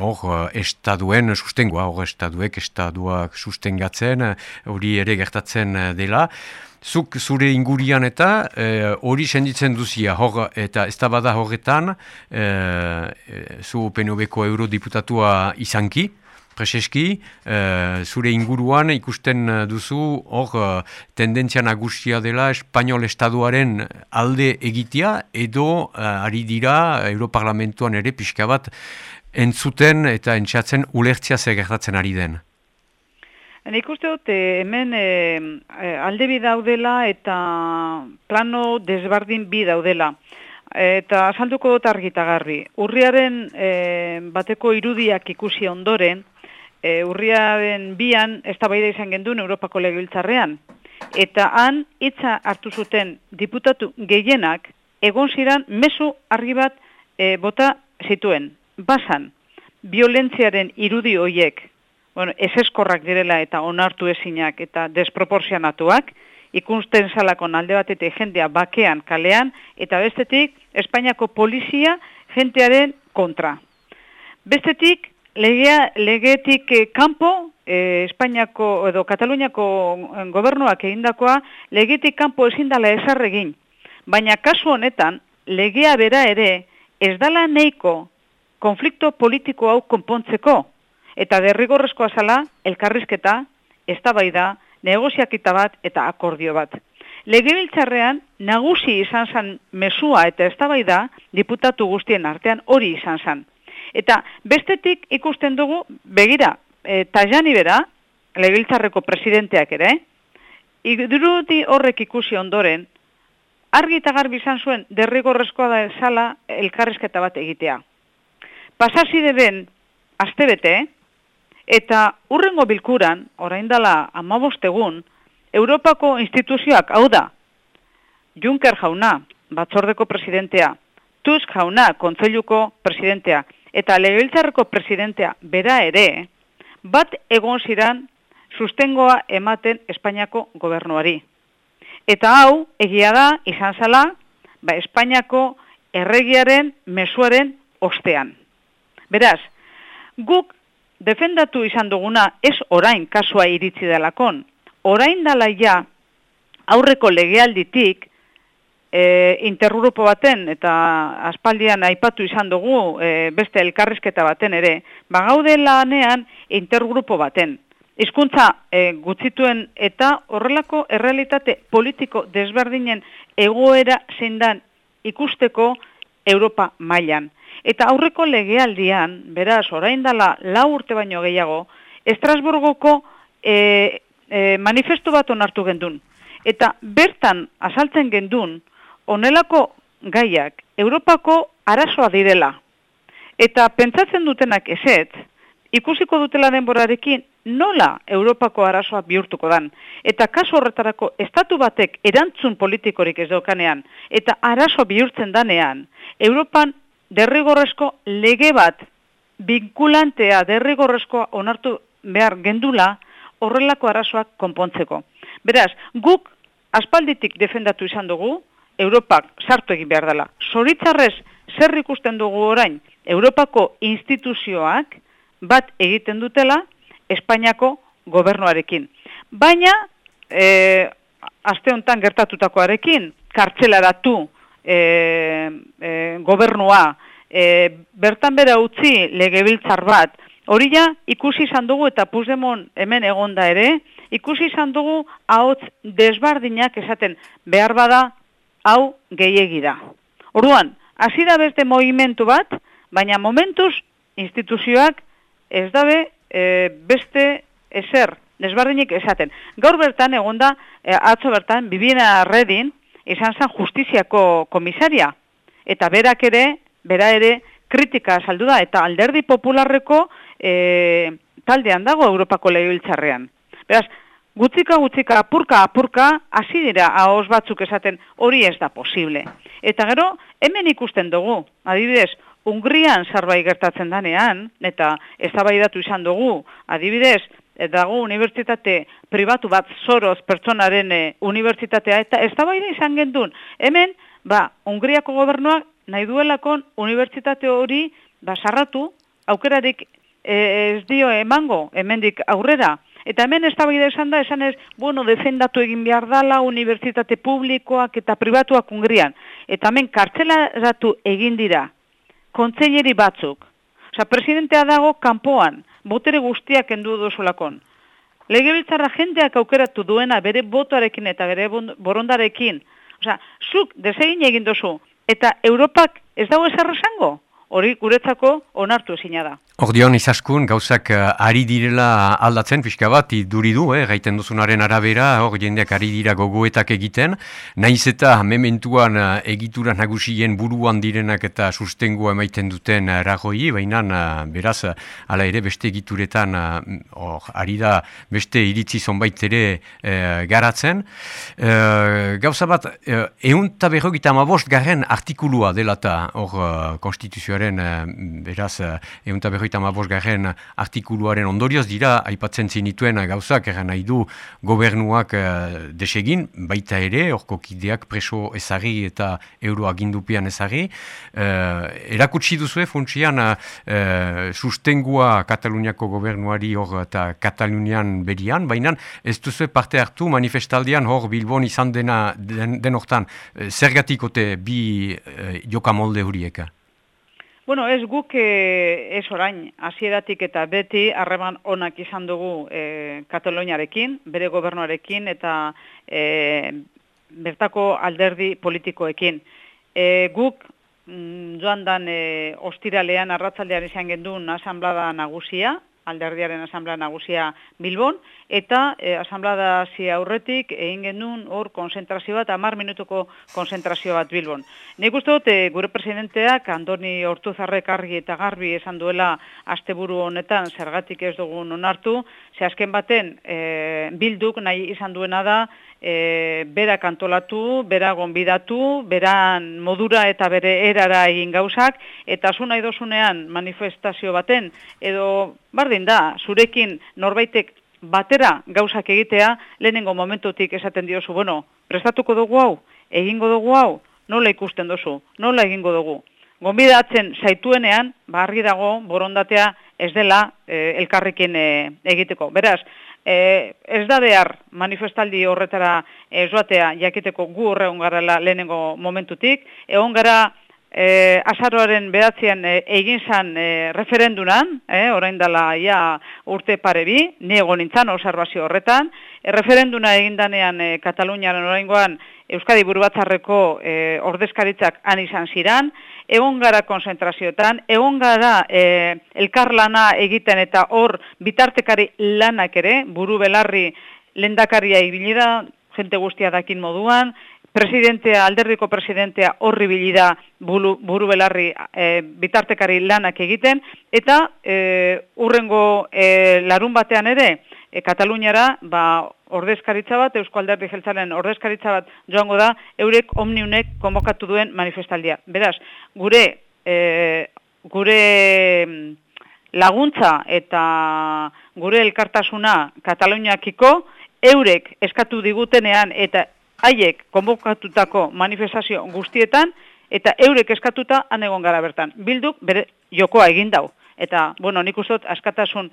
hor, estaduen sustengoa, hor, estaduek, estaduak sustengatzen, hori ere gertatzen dela. Zuk zure ingurian eta hori e, senditzen duzia, hor, eta ez da bada horretan, e, zu PNB-ko eurodiputatua izanki, preseski, e, zure inguruan ikusten duzu hor tendentzia nagusia dela Espainol Estaduaren alde egitea, edo ari dira Europarlamentuan ere pixka bat entzuten eta entxatzen ulertzia gertatzen ari den. Nik uste dut, hemen e, alde bi daudela eta plano desbardin bi daudela. Eta salduko dut argita garbi. Urriaren e, bateko irudiak ikusi ondoren, e, urriaren bian ez da izan gendun Europako legibiltzarrean. Eta han hitza hartu zuten diputatu gehienak egon ziran mesu argi bat e, bota zituen. Basan, violentziaren irudi hoiek bueno, ez eskorrak direla eta onartu ezinak eta desproporzionatuak, ikusten salako alde batetik jendea bakean kalean, eta bestetik Espainiako polizia jentearen kontra. Bestetik, legea, legetik eh, kanpo, eh, Espainiako edo Kataluniako eh, gobernuak egindakoa, legetik kanpo ezin dala esarregin. Baina kasu honetan, legea bera ere, ez dala neiko konflikto politiko hau konpontzeko, eta derrigorrezkoa zala elkarrizketa, eztabaida, negoziakita bat eta akordio bat. Legebiltzarrean nagusi izan zen mesua eta eztabaida diputatu guztien artean hori izan zen. Eta bestetik ikusten dugu, begira, e, Tajani bera, legebiltzarreko presidenteak ere, iduruti horrek ikusi ondoren, argi eta garbi izan zuen derrigorrezkoa da zala elkarrizketa bat egitea. Pasasi deben, azte bete, Eta urrengo bilkuran, orain dela amabostegun, Europako instituzioak hau da, Juncker jauna, batzordeko presidentea, Tusk jauna, kontzeiluko presidentea, eta legebiltzarreko presidentea bera ere, bat egon ziran sustengoa ematen Espainiako gobernuari. Eta hau, egia da, izan zala, ba, Espainiako erregiaren mesuaren ostean. Beraz, guk defendatu izan duguna ez orain kasua iritzi delakon. Orain dala ja aurreko legealditik e, intergrupo baten eta aspaldian aipatu izan dugu e, beste elkarrizketa baten ere, bagaude lanean intergrupo baten. hizkuntza e, gutzituen eta horrelako errealitate politiko desberdinen egoera zendan ikusteko Europa mailan. Eta aurreko legealdian, beraz, orain dela lau urte baino gehiago, Estrasburgoko e, e, manifestu bat onartu gendun. Eta bertan asaltzen gendun, onelako gaiak Europako arazoa direla. Eta pentsatzen dutenak eset, ikusiko dutela denborarekin nola Europako arazoa bihurtuko dan. Eta kasu horretarako estatu batek erantzun politikorik ez daukanean, eta arazo bihurtzen danean, Europan derrigorrezko lege bat, binkulantea derrigorrezkoa onartu behar gendula, horrelako arazoak konpontzeko. Beraz, guk aspalditik defendatu izan dugu, Europak sartu egin behar dela. Zoritzarrez, zer ikusten dugu orain, Europako instituzioak bat egiten dutela Espainiako gobernuarekin. Baina, e, aste honetan gertatutakoarekin, kartzelaratu e, e, gobernua, e, bertan bera utzi legebiltzar bat, hori ja ikusi izan dugu eta Puigdemont hemen egonda ere, ikusi izan dugu ahots desbardinak esaten behar bada hau gehiegi. Orduan, hasi da beste movimentu bat, baina momentuz instituzioak ez dabe e, beste ezer desbardinik esaten. Gaur bertan, egonda, e, atzo bertan, Bibiena Redin, izan zen justiziako komisaria. Eta berak ere, bera ere, kritika saldu da, eta alderdi popularreko e, taldean dago Europako lehibiltzarrean. Beraz, Gutzika, gutzika, apurka, apurka, hasi dira ahoz batzuk esaten hori ez da posible. Eta gero, hemen ikusten dugu, adibidez, Ungrian zarbait gertatzen danean, eta ezabaidatu izan dugu, adibidez, dago unibertsitate pribatu bat zoroz pertsonaren e, unibertsitatea, eta ezabaida izan gendun. Hemen, ba, Ungriako gobernuak nahi duelakon unibertsitate hori basarratu, aukerarik e, ez dio emango, hemendik aurrera, Eta hemen ez esan da, esan ez, bueno, defendatu egin behar dala, unibertsitate publikoak eta pribatuak ungrian. Eta hemen kartzelaratu egin dira, kontzeileri batzuk. Osa, presidentea dago kanpoan, botere guztiak endu duzulakon. Legebiltzarra jendeak aukeratu duena bere botoarekin eta bere borondarekin. Osa, zuk desegin egin duzu, eta Europak ez dago esarra hori guretzako onartu ezina da. Ordion izaskun, gauzak uh, ari direla aldatzen, pixka bat, duri du, eh, gaiten duzunaren arabera, hor jendeak ari dira gogoetak egiten, naiz eta mementuan uh, egitura nagusien buruan direnak eta sustengua emaiten duten uh, ragoi, baina beraz, ala ere beste egituretan, uh, ari da beste iritzi zonbait ere garatzen. Uh, gauza bat, uh, egun eta berrogita amabost garen artikulua dela eta hor uh, konstituzioaren, uh, beraz, uh, egun berroita mabos garen artikuluaren ondorioz dira, aipatzen zinituen gauzak, eran nahi du gobernuak uh, desegin, baita ere, orko kideak preso ezari eta euro agindupian ezari. Uh, erakutsi duzue, funtsian, uh, sustengua Kataluniako gobernuari hor eta Katalunian berian, baina ez duzue parte hartu manifestaldian hor Bilbon izan dena den, denortan, zergatikote bi uh, jokamolde horieka? Bueno, ez guk e, ez orain, hasieratik eta beti harreman onak izan dugu e, Kataloniarekin, bere gobernuarekin eta e, bertako alderdi politikoekin. E, guk mm, joan dan e, ostiralean arratzaldean izan gendun asamblada nagusia, alderdiaren asamblea nagusia Bilbon, eta e, asamblea zi aurretik egin genuen hor konzentrazio bat, amar minutuko konzentrazio bat Bilbon. Nik uste dut, e, gure presidenteak, Andoni Hortuzarrek argi eta garbi esan duela asteburu honetan, zergatik ez dugun onartu, ze azken baten, e, bilduk nahi izan duena da, e, bera kantolatu, bera gonbidatu, beran modura eta bere erara egin gauzak, eta zu nahi dozunean manifestazio baten, edo bardin da, zurekin norbaitek batera gauzak egitea, lehenengo momentutik esaten diozu, bueno, prestatuko dugu hau, egingo dugu hau, nola ikusten duzu, nola egingo dugu. Gonbidatzen zaituenean, barri ba, dago, borondatea ez dela e, elkarrekin e, egiteko. Beraz, E, ez da behar manifestaldi horretara e, joatea jakiteko gu horre ongarela lehenengo momentutik, egon gara e, azaroaren behatzean e, egin zan e, referendunan, e, orain dela ja urte pare bi, niego nintzen observazio horretan, e, referenduna egin danean e, Kataluniaren orain Euskadi Burubatzarreko e, ordezkaritzak han izan ziran, egon gara konzentrazioetan, egon gara e, elkarlana egiten eta hor bitartekari lanak ere, buru belarri lendakaria ibilida, jente guztia dakin moduan, presidentea, alderriko presidentea horri bilida buru, buru belarri e, bitartekari lanak egiten, eta e, urrengo e, larun batean ere, e, Kataluniara, ba, ordezkaritza bat, Eusko Alderdi Jeltzaren ordezkaritza bat joango da, eurek omniunek konbokatu duen manifestaldia. Beraz, gure, e, gure mm, laguntza eta gure elkartasuna Kataluniakiko, eurek eskatu digutenean eta haiek konbokatutako manifestazio guztietan, eta eurek eskatuta anegon gara bertan. Bilduk bere jokoa egin dau. Eta, bueno, nik ustot askatasun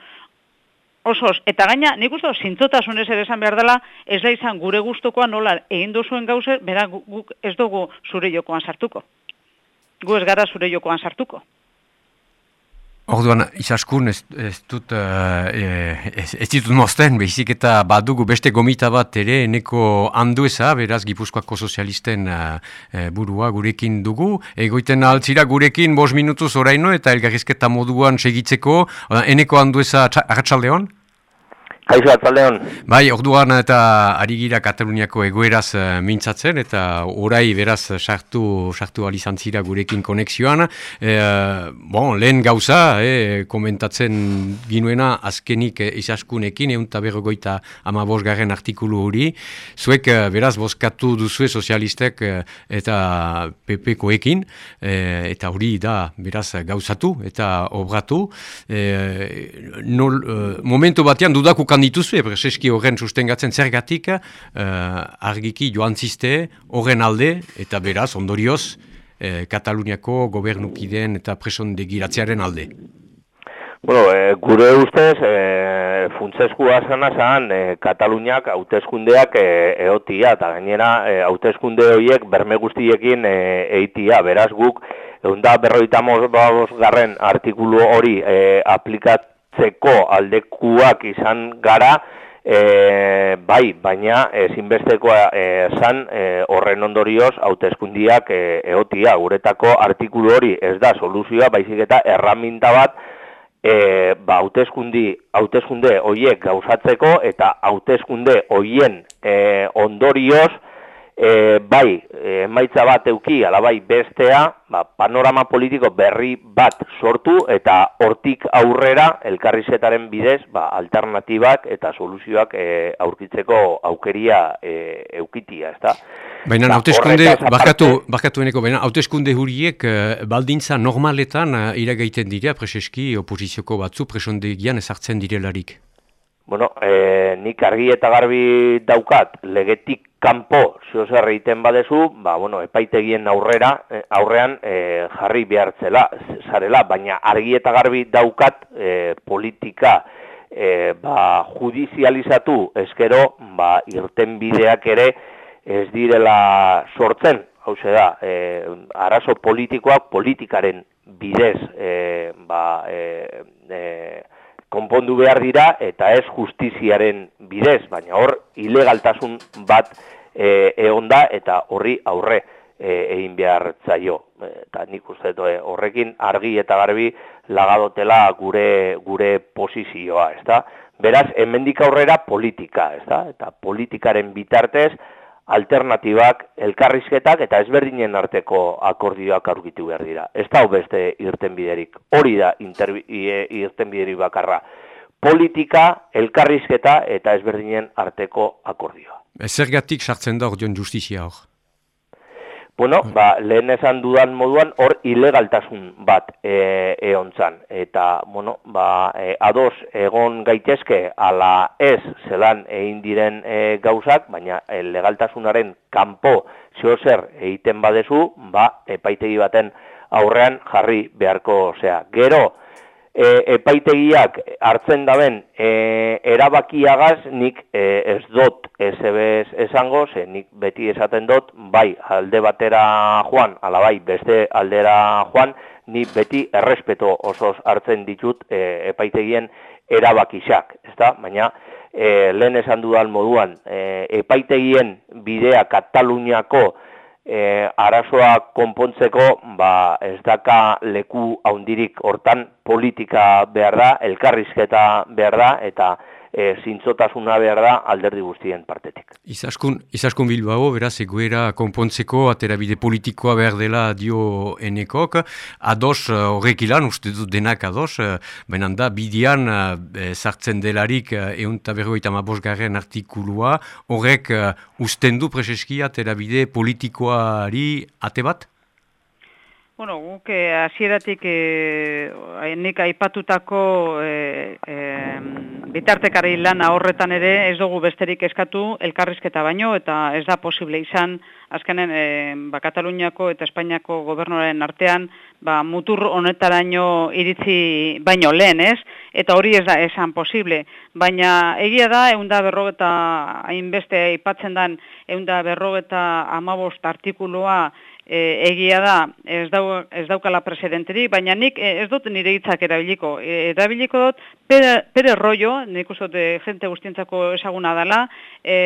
osoz, eta gaina nik ustot zintzotasun ez ere esan behar dela, ez da izan gure gustokoa nola egin duzuen gauze, bera guk ez dugu zure jokoan sartuko. Gu ez gara zure jokoan sartuko. Orduan, izaskun ez, ez dut, uh, ez, ez ditut mozten, behizik eta badugu beste gomita bat ere, eneko handueza, beraz, Gipuzkoako sozialisten uh, burua gurekin dugu. Egoiten altzira gurekin, bos minutuz oraino, eta elgarrizketa moduan segitzeko, eneko handueza, arratsaldeon? Kaixo atzaldeon. Bai, orduan eta ari gira Kataluniako egoeraz uh, mintzatzen eta orai beraz sartu sartu alizantzira gurekin konexioan. E, bon, lehen gauza, e, komentatzen ginuena azkenik e, izaskunekin, egun eta berrogoita ama bosgarren artikulu hori. Zuek beraz boskatu duzue sozialistek eta PP-koekin, eta hori da beraz gauzatu eta obratu. E, nol, momentu batean dudakuk jokan dituzue, preseski horren sustengatzen zergatik, uh, argiki joan ziste, horren alde, eta beraz, ondorioz, uh, Kataluniako gobernukideen eta presondegiratzearen alde. Bueno, e, gure ustez, e, funtsesku azana zan, e, Kataluniak hauteskundeak e, eotia, eta gainera e, hauteskunde horiek berme guztiekin e, eitia, beraz guk, egun da berroita garren artikulu hori e, aplikat, zeko aldekuak izan gara, e, bai, baina ezinbestekoa e, zan e, horren ondorioz hauteskundiak e, eotia. Guretako artikulu hori ez da soluzioa, baizik eta erraminta bat, e, ba, hauteskundi, hauteskunde hoiek gauzatzeko eta hauteskunde hoien e, ondorioz, e, bai, e, emaitza bat euki, alabai bestea, ba, panorama politiko berri bat sortu eta hortik aurrera elkarrizetaren bidez ba, alternatibak eta soluzioak e, aurkitzeko aukeria e, eukitia, ezta? Baina ba, hauteskunde, bakatu, bakatu eneko, baina hauteskunde huriek e, baldintza normaletan e, iragaiten dira, preseski oposizioko batzu presondegian ezartzen direlarik. Bueno, e, nik argi eta garbi daukat, legetik kanpo zeo zer egiten badezu, ba, bueno, epaitegien aurrera, eh, aurrean e, jarri behartzela, zarela, baina argi eta garbi daukat e, politika e, ba, judizializatu eskero, ba, irten bideak ere ez direla sortzen, hau da, e, arazo politikoak politikaren bidez, e, ba, e, e, konpondu behar dira eta ez justiziaren bidez, baina hor ilegaltasun bat e, egon da eta horri aurre e, egin behar zaio. E, eta nik uste e, horrekin argi eta garbi lagadotela gure gure posizioa, ezta? Beraz, hemendik aurrera politika, ezta? Eta politikaren bitartez alternatibak, elkarrizketak eta ezberdinen arteko akordioak aurkitu behar dira. Ez da beste irten biderik, hori da irten biderik bakarra. Politika, elkarrizketa eta ezberdinen arteko akordioa. Zergatik sartzen da hor justizia hor? Bueno, ba, lehen esan dudan moduan hor ilegaltasun bat e, eontzan. Eta, bueno, ba, e, ados egon gaitezke ala ez zelan egin diren e, gauzak, baina e, legaltasunaren kanpo zeo zer egiten badezu, ba, epaitegi baten aurrean jarri beharko zea. Gero, e, epaitegiak hartzen daben e, erabakiagaz nik e, ez dot ez esango, ze nik beti esaten dut, bai alde batera joan, ala bai beste aldera joan, ni beti errespeto osoz hartzen ditut e, epaitegien erabakixak, ezta? Baina e, lehen esan dudan moduan, e, epaitegien bidea Kataluniako e, arazoa konpontzeko ba, ez daka leku haundirik hortan politika behar da, elkarrizketa behar da, eta e, zintzotasuna behar da alderdi guztien partetik. Izaskun, izaskun bilbao, beraz, egoera konpontzeko, aterabide politikoa behar dela dio enekok, ados eh, horrek ilan, uste dut denak ados, eh, baina da, bidian sartzen delarik egun eta berroita mabosgarren artikulua, horrek usten du preseski aterabide politikoari ate bat? Bueno, guk hasieratik eh, nik aipatutako eh, eh, bitartekari lana horretan ere ez dugu besterik eskatu elkarrizketa baino eta ez da posible izan azkenen eh, ba, Kataluniako eta Espainiako gobernoren artean ba, mutur honetaraino iritzi baino lehen ez? Eta hori ez da esan posible. Baina egia da eunda berrogeta hainbeste aipatzen dan eunda berrogeta amabost artikuloa e, egia da ez, dau, ez daukala presidenterik, baina nik e, ez dut nire hitzak erabiliko. E, erabiliko dut pere, pere rollo, nik uste dut jente guztientzako esaguna dela, e,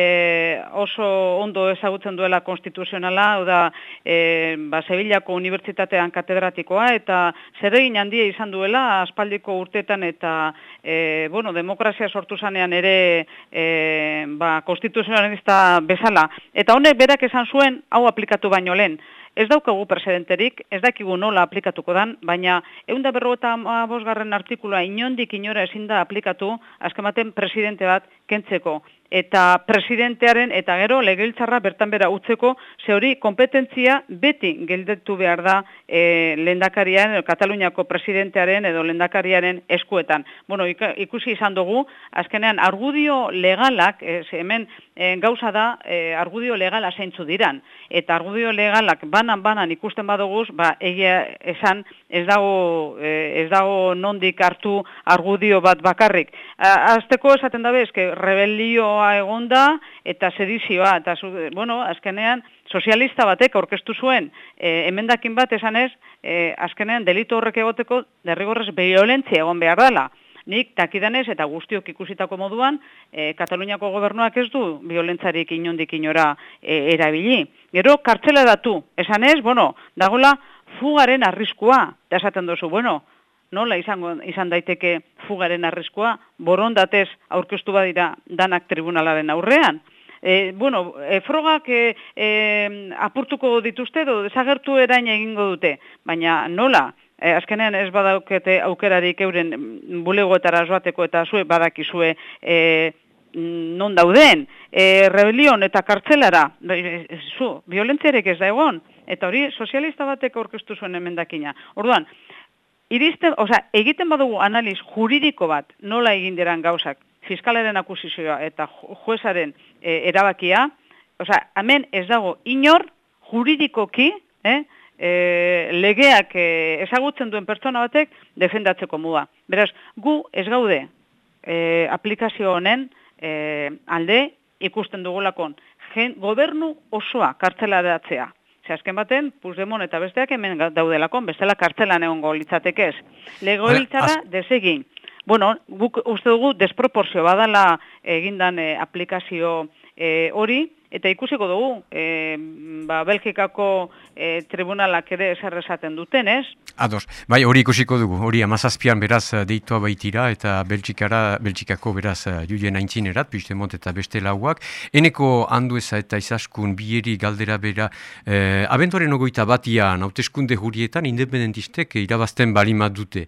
oso ondo ezagutzen duela konstituzionala, da e, ba, Sevillako Unibertsitatean katedratikoa, eta zer egin handia izan duela aspaldiko urtetan eta e, bueno, demokrazia sortu zanean ere e, ba, konstituzionalista bezala. Eta honek berak esan zuen hau aplikatu baino lehen. Ez daukagu presidenterik, ez dakigu nola aplikatuko dan, baina egun da berro eta bosgarren artikula inondik inora ezin da aplikatu, azkematen presidente bat kentzeko eta presidentearen eta gero legebiltzarra bertan bera utzeko ze hori kompetentzia beti geldetu behar da e, lendakarian, Kataluniako presidentearen edo lendakariaren eskuetan. Bueno, ikusi izan dugu, azkenean argudio legalak, e, hemen e, gauza da e, argudio legala zeintzu diran, eta argudio legalak banan-banan ikusten badoguz, ba, egia esan ez dago, e, ez dago nondik hartu argudio bat bakarrik. Azteko esaten dabe, eske rebelio edizioa egonda eta sedizioa eta bueno, azkenean sozialista batek aurkeztu zuen e, emendakin bat esanez, e, azkenean delitu horrek egoteko derrigorrez violentzia egon behar dela. Nik takidanez eta guztiok ikusitako moduan, e, Kataluniako gobernuak ez du violentzarik inondik inora e, erabili. Gero kartzela datu, esanez, bueno, dagola fugaren arriskua, da esaten duzu, bueno, nola izango izan daiteke fugaren arriskua borondatez aurkeztu badira danak tribunalaren aurrean. E, bueno e, frogak e, e, apurtuko dituzte edo desagertu erain egingo dute baina nola? E, azkenean ez badaukete aukerarik euren bulegoetara joateko eta zue badakizue e, non dauden e, rebelion eta kartzelara. E, zu violentziarek ez da egon. Eta hori sozialista batek aurkeztu zuen emendakina. Orduan Iristen, oza, egiten badugu analiz juridiko bat nola egin diran gauzak, fiskalaren akusizioa eta juezaren e, erabakia, oza, hemen ez dago inor juridikoki, eh, e, legeak e, ezagutzen duen pertsona batek defendatzeko muga. Beraz, gu ez gaude e, aplikazio honen e, alde ikusten dugulakon, gobernu osoa kartzelaratzea. Ze azken baten, Puigdemont eta besteak hemen daudelako, bestela kartzelan egongo litzatekez. Lego hiltzara, desegin. Bueno, guk uste dugu desproporzio badala egindan eh, aplikazio eh, hori, Eta ikusiko dugu, e, ba, Belgikako e, tribunalak ere eser esaten duten, ez? Ados, bai hori ikusiko dugu, hori amazazpian beraz eh, deitua baitira eta Belgikara, Belgikako beraz juien aintzinerat, mont eta beste lauak. Eneko handu eza eta izaskun bieri galdera bera, e, abentuaren ogoita batian, hauteskunde jurietan, independentistek irabazten balimat dute.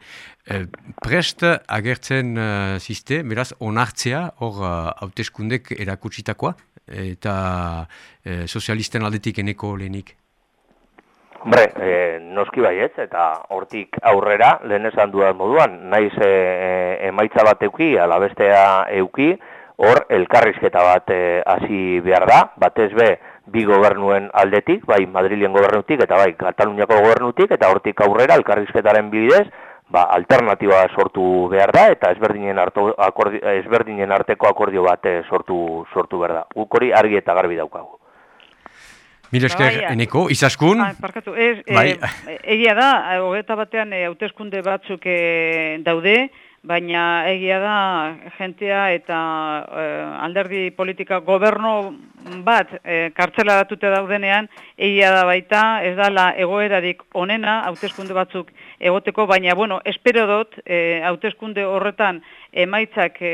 E, prest agertzen uh, ziste, beraz, onartzea hor hauteskundek erakutsitakoa? Eta e, sozialisten aldetik eneko lehenik? Hombre, e, noski baietz, eta hortik aurrera, lehen esan duan moduan, naiz e, emaitza bat euki, alabestea euki, hor elkarrizketa bat hasi behar da, batez be, bi gobernuen aldetik, bai Madrilien gobernutik eta bai Kataluniako gobernutik, eta hortik aurrera elkarrizketaren bidez, ba, alternatiba sortu behar da eta ezberdinen, hartu, akordi, ezberdinen arteko akordio bat sortu, sortu behar da. Guk hori argi eta garbi daukagu. Mil esker, bai, eneko, izaskun? Ah, parkatu, ez, bai. egia da, hogeta batean hauteskunde batzuk daude, baina egia da jentea eta alderdi politika goberno bat e, kartzelatute daudenean egia da baita ez dala egoerarik onena hauteskunde batzuk egoteko baina bueno espero dut e, hauteskunde horretan emaitzak e,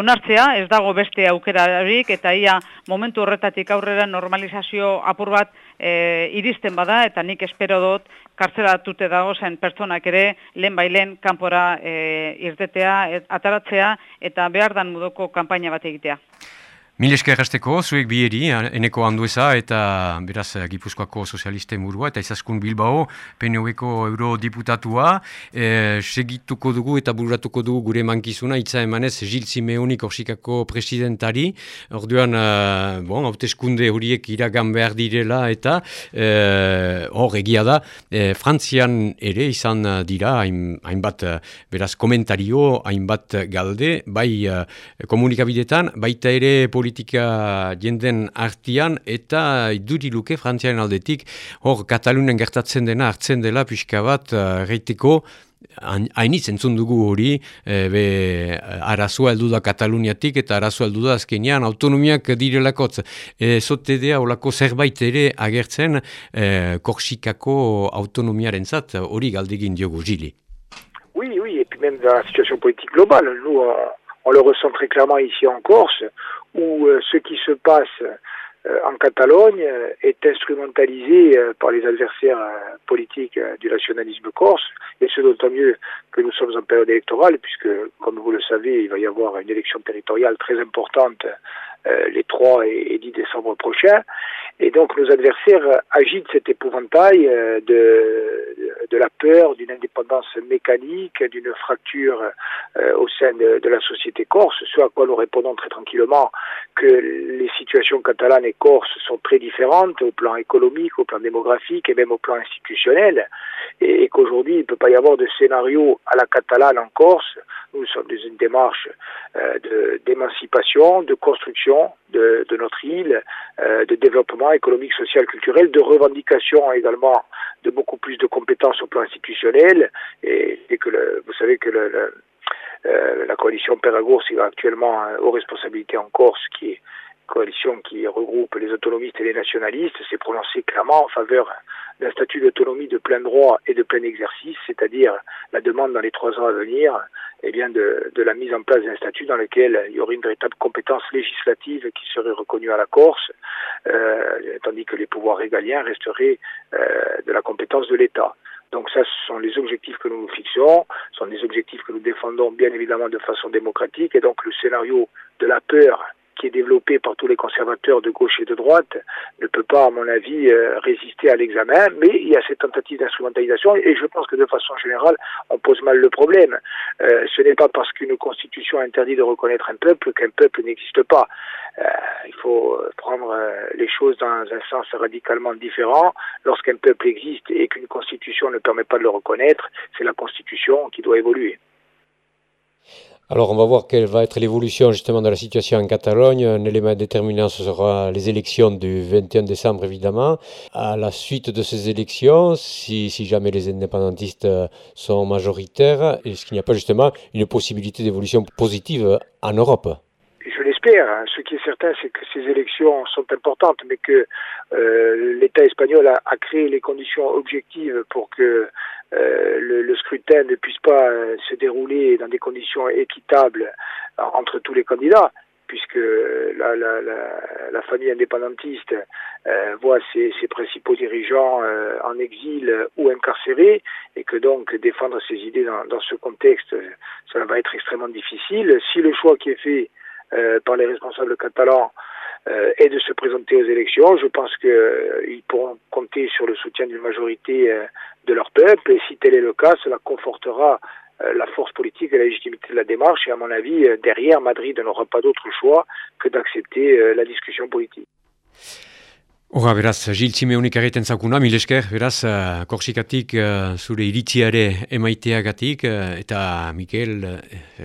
onartzea ez dago beste aukerarik eta ia momentu horretatik aurrera normalizazio apur bat e, iristen bada eta nik espero dut kartzelatute dago zen pertsonak ere lehen bailen kanpora e, irtetea, ataratzea eta behar dan mudoko kanpaina bat egitea. Mil esker hasteko, zuek bieri, eneko handueza eta beraz Gipuzkoako sozialisten murua eta izaskun Bilbao, PNU-eko eurodiputatua. E, segituko dugu eta burratuko dugu gure mankizuna, itza emanez Gil Simeonik orsikako presidentari. Orduan, uh, bon, hauteskunde horiek iragan behar direla eta e, hor egia da, e, Frantzian ere izan dira, hainbat beraz komentario, hainbat galde, bai komunikabidetan, baita ere politika jenden artian eta iduriluke frantziaren aldetik hor Katalunen gertatzen dena hartzen dela pixka bat uh, hainitz entzun dugu hori e, be, arazoa heldu da Kataluniatik eta arazoa heldu da azkenean autonomiak direlakotz. E, zotedea olako zerbait ere agertzen e, Korsikako autonomiaren zat hori galdegin diogu jili. Oui, oui, et puis même dans la situation politique globale, nous, on le ressent très clairement ici en Corse, où euh, ce qui se passe euh, en Catalogne euh, est instrumentalisé par les adversaires politiques du nationalisme corse, et ce d'autant mieux que nous sommes en période électorale, puisque, comme vous le savez, il va y avoir une élection territoriale très importante les 3 et 10 décembre prochains. Et donc nos adversaires agitent cet épouvantail de, de la peur, d'une indépendance mécanique, d'une fracture au sein de, la société corse, ce à quoi nous répondons très tranquillement que les situations catalanes et corse sont très différentes au plan économique, au plan démographique et même au plan institutionnel, et, qu'aujourd'hui il ne peut pas y avoir de scénario à la catalane en Corse. Nous sommes dans une démarche euh, d'émancipation, de, construction de, de notre île, euh, de développement économique, social, culturel, de revendication également de beaucoup plus de compétences au plan institutionnel, et, et que le, vous savez que le, le euh, la coalition Péragours est actuellement euh, aux responsabilités en Corse, qui est coalition qui regroupe les autonomistes et les nationalistes, s'est prononcée clairement en faveur d'un statut d'autonomie de plein droit et de plein exercice, c'est-à-dire la demande dans les trois ans à venir eh bien de, la mise en place d'un statut dans lequel il y aurait une véritable compétence législative qui serait reconnue à la Corse, euh, tandis que les pouvoirs régaliens resteraient euh, de la compétence de l'État. Donc ça, ce sont les objectifs que nous nous fixons, ce sont des objectifs que nous défendons bien évidemment de façon démocratique, et donc le scénario de la peur qui est développé par tous les conservateurs de gauche et de droite ne peut pas, à mon avis, euh, résister à l'examen, mais il y a cette tentative d'instrumentalisation et je pense que de façon générale, on pose mal le problème. Euh, ce n'est pas parce qu'une constitution interdit de reconnaître un peuple qu'un peuple n'existe pas. Euh, il faut prendre les choses dans un sens radicalement différent. Lorsqu'un peuple existe et qu'une constitution ne permet pas de le reconnaître, c'est la constitution qui doit évoluer. Alors on va voir quelle va être l'évolution justement de la situation en Catalogne. Un élément déterminant, ce sera les élections du 21 décembre évidemment. À la suite de ces élections, si, jamais les indépendantistes sont majoritaires, est-ce qu'il n'y a pas justement une possibilité d'évolution positive en Europe? Je l'espère. Hein. Ce qui est certain, c'est que ces élections sont importantes, mais que euh, l'État espagnol a, créé les conditions objectives pour que euh, le, le, scrutin ne puisse pas euh, se dérouler dans des conditions équitables entre tous les candidats puisque la, la, la, la, famille indépendantiste euh, voit ses, ses, principaux dirigeants euh, en exil ou incarcérés, et que donc défendre ses idées dans, dans, ce contexte, cela va être extrêmement difficile. Si le choix qui est fait euh, par les responsables catalans euh, est de se présenter aux élections. Je pense qu'ils euh, pourront compter sur le soutien d'une majorité euh, de leur peuple et si tel est le cas, cela confortera la force politique et la légitimité de la démarche et à mon avis, derrière, Madrid n'aura pas d'autre choix que d'accepter la discussion politique. Hora, beraz, jiltzime honik egiten zakuna, mil esker, beraz, uh, korsikatik uh, zure iritziare emaiteagatik, uh, eta Mikel,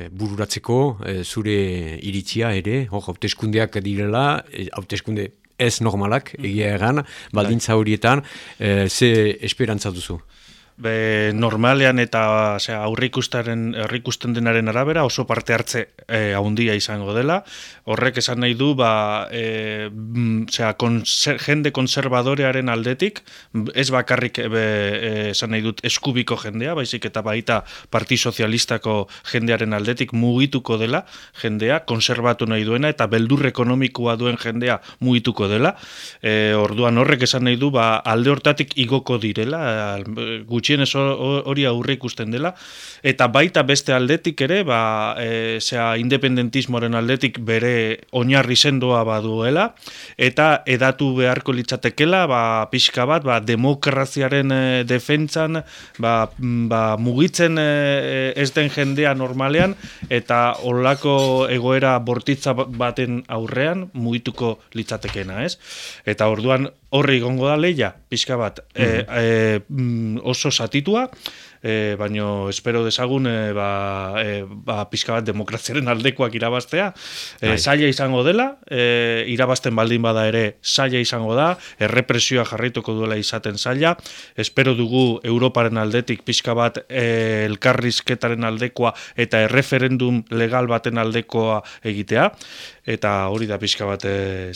bururatzeko zure iritzia ere, hor, hauteskundeak direla, hauteskunde ez normalak, egia egan, baldintza horietan, ze esperantza duzu? Be, normalean eta aurrikusten aurrikusten denaren arabera oso parte hartze e, handia izango dela. Horrek esan nahi du ba e, konser, jende konservadorearen aldetik ez bakarrik e, esan nahi dut eskubiko jendea, baizik eta baita Parti Sozialistako jendearen aldetik mugituko dela jendea konservatu nahi duena eta beldur ekonomikoa duen jendea mugituko dela. E, orduan horrek esan nahi du ba alde hortatik igoko direla gutxienez hori aurre ikusten dela eta baita beste aldetik ere ba e, sea independentismoaren aldetik bere oinarri sendoa baduela eta edatu beharko litzatekela ba pixka bat ba demokraziaren e, defentsan ba, ba mugitzen e, ez den jendea normalean eta olako egoera bortitza baten aurrean mugituko litzatekena, ez? Eta orduan horri gongo da leia, pixka bat, mm -hmm. e, oso satitua, e, baino espero desagun e, ba, e, ba, pixka bat demokraziaren aldekoak irabaztea. E, saia izango dela, e, irabazten baldin bada ere saia izango da, errepresioa jarraituko duela izaten saia. Espero dugu Europaren aldetik pixka bat e, elkarrizketaren aldekoa eta erreferendum legal baten aldekoa egitea eta hori da pixka bat e,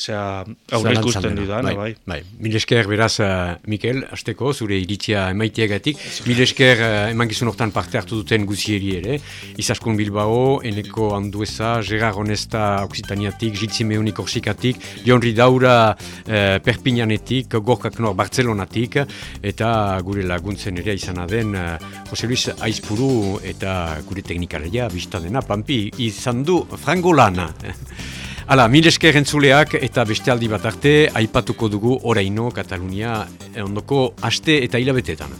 aurre ikusten du da, bai. bai. bai. Mil esker beraz, uh, Mikel, azteko, zure iritzia emaiteagatik. Mil esker uh, eman gizun hortan parte hartu duten guzieri ere. Izaskun Bilbao, Eneko Andueza, Gerard Honesta Oksitaniatik, Jitzime Unik Orsikatik, Lionri Daura uh, Perpignanetik, Gorkak Nor Bartzelonatik, eta gure laguntzen ere izan den uh, Jose Luis Aizpuru eta gure teknikaria, bizta dena, Pampi, izan du Frangolana. Hala, mil esker entzuleak eta beste aldi bat arte, aipatuko dugu oraino Katalunia ondoko aste eta hilabetetan.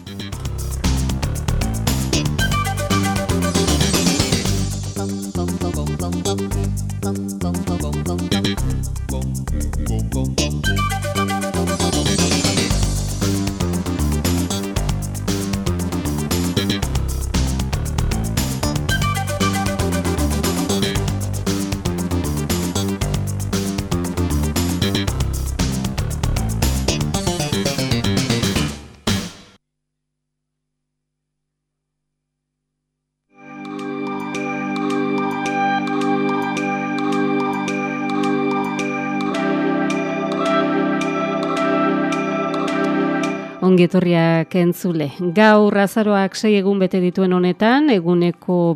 Ongetorriak entzule. Gaur azaroak sei egun bete dituen honetan, eguneko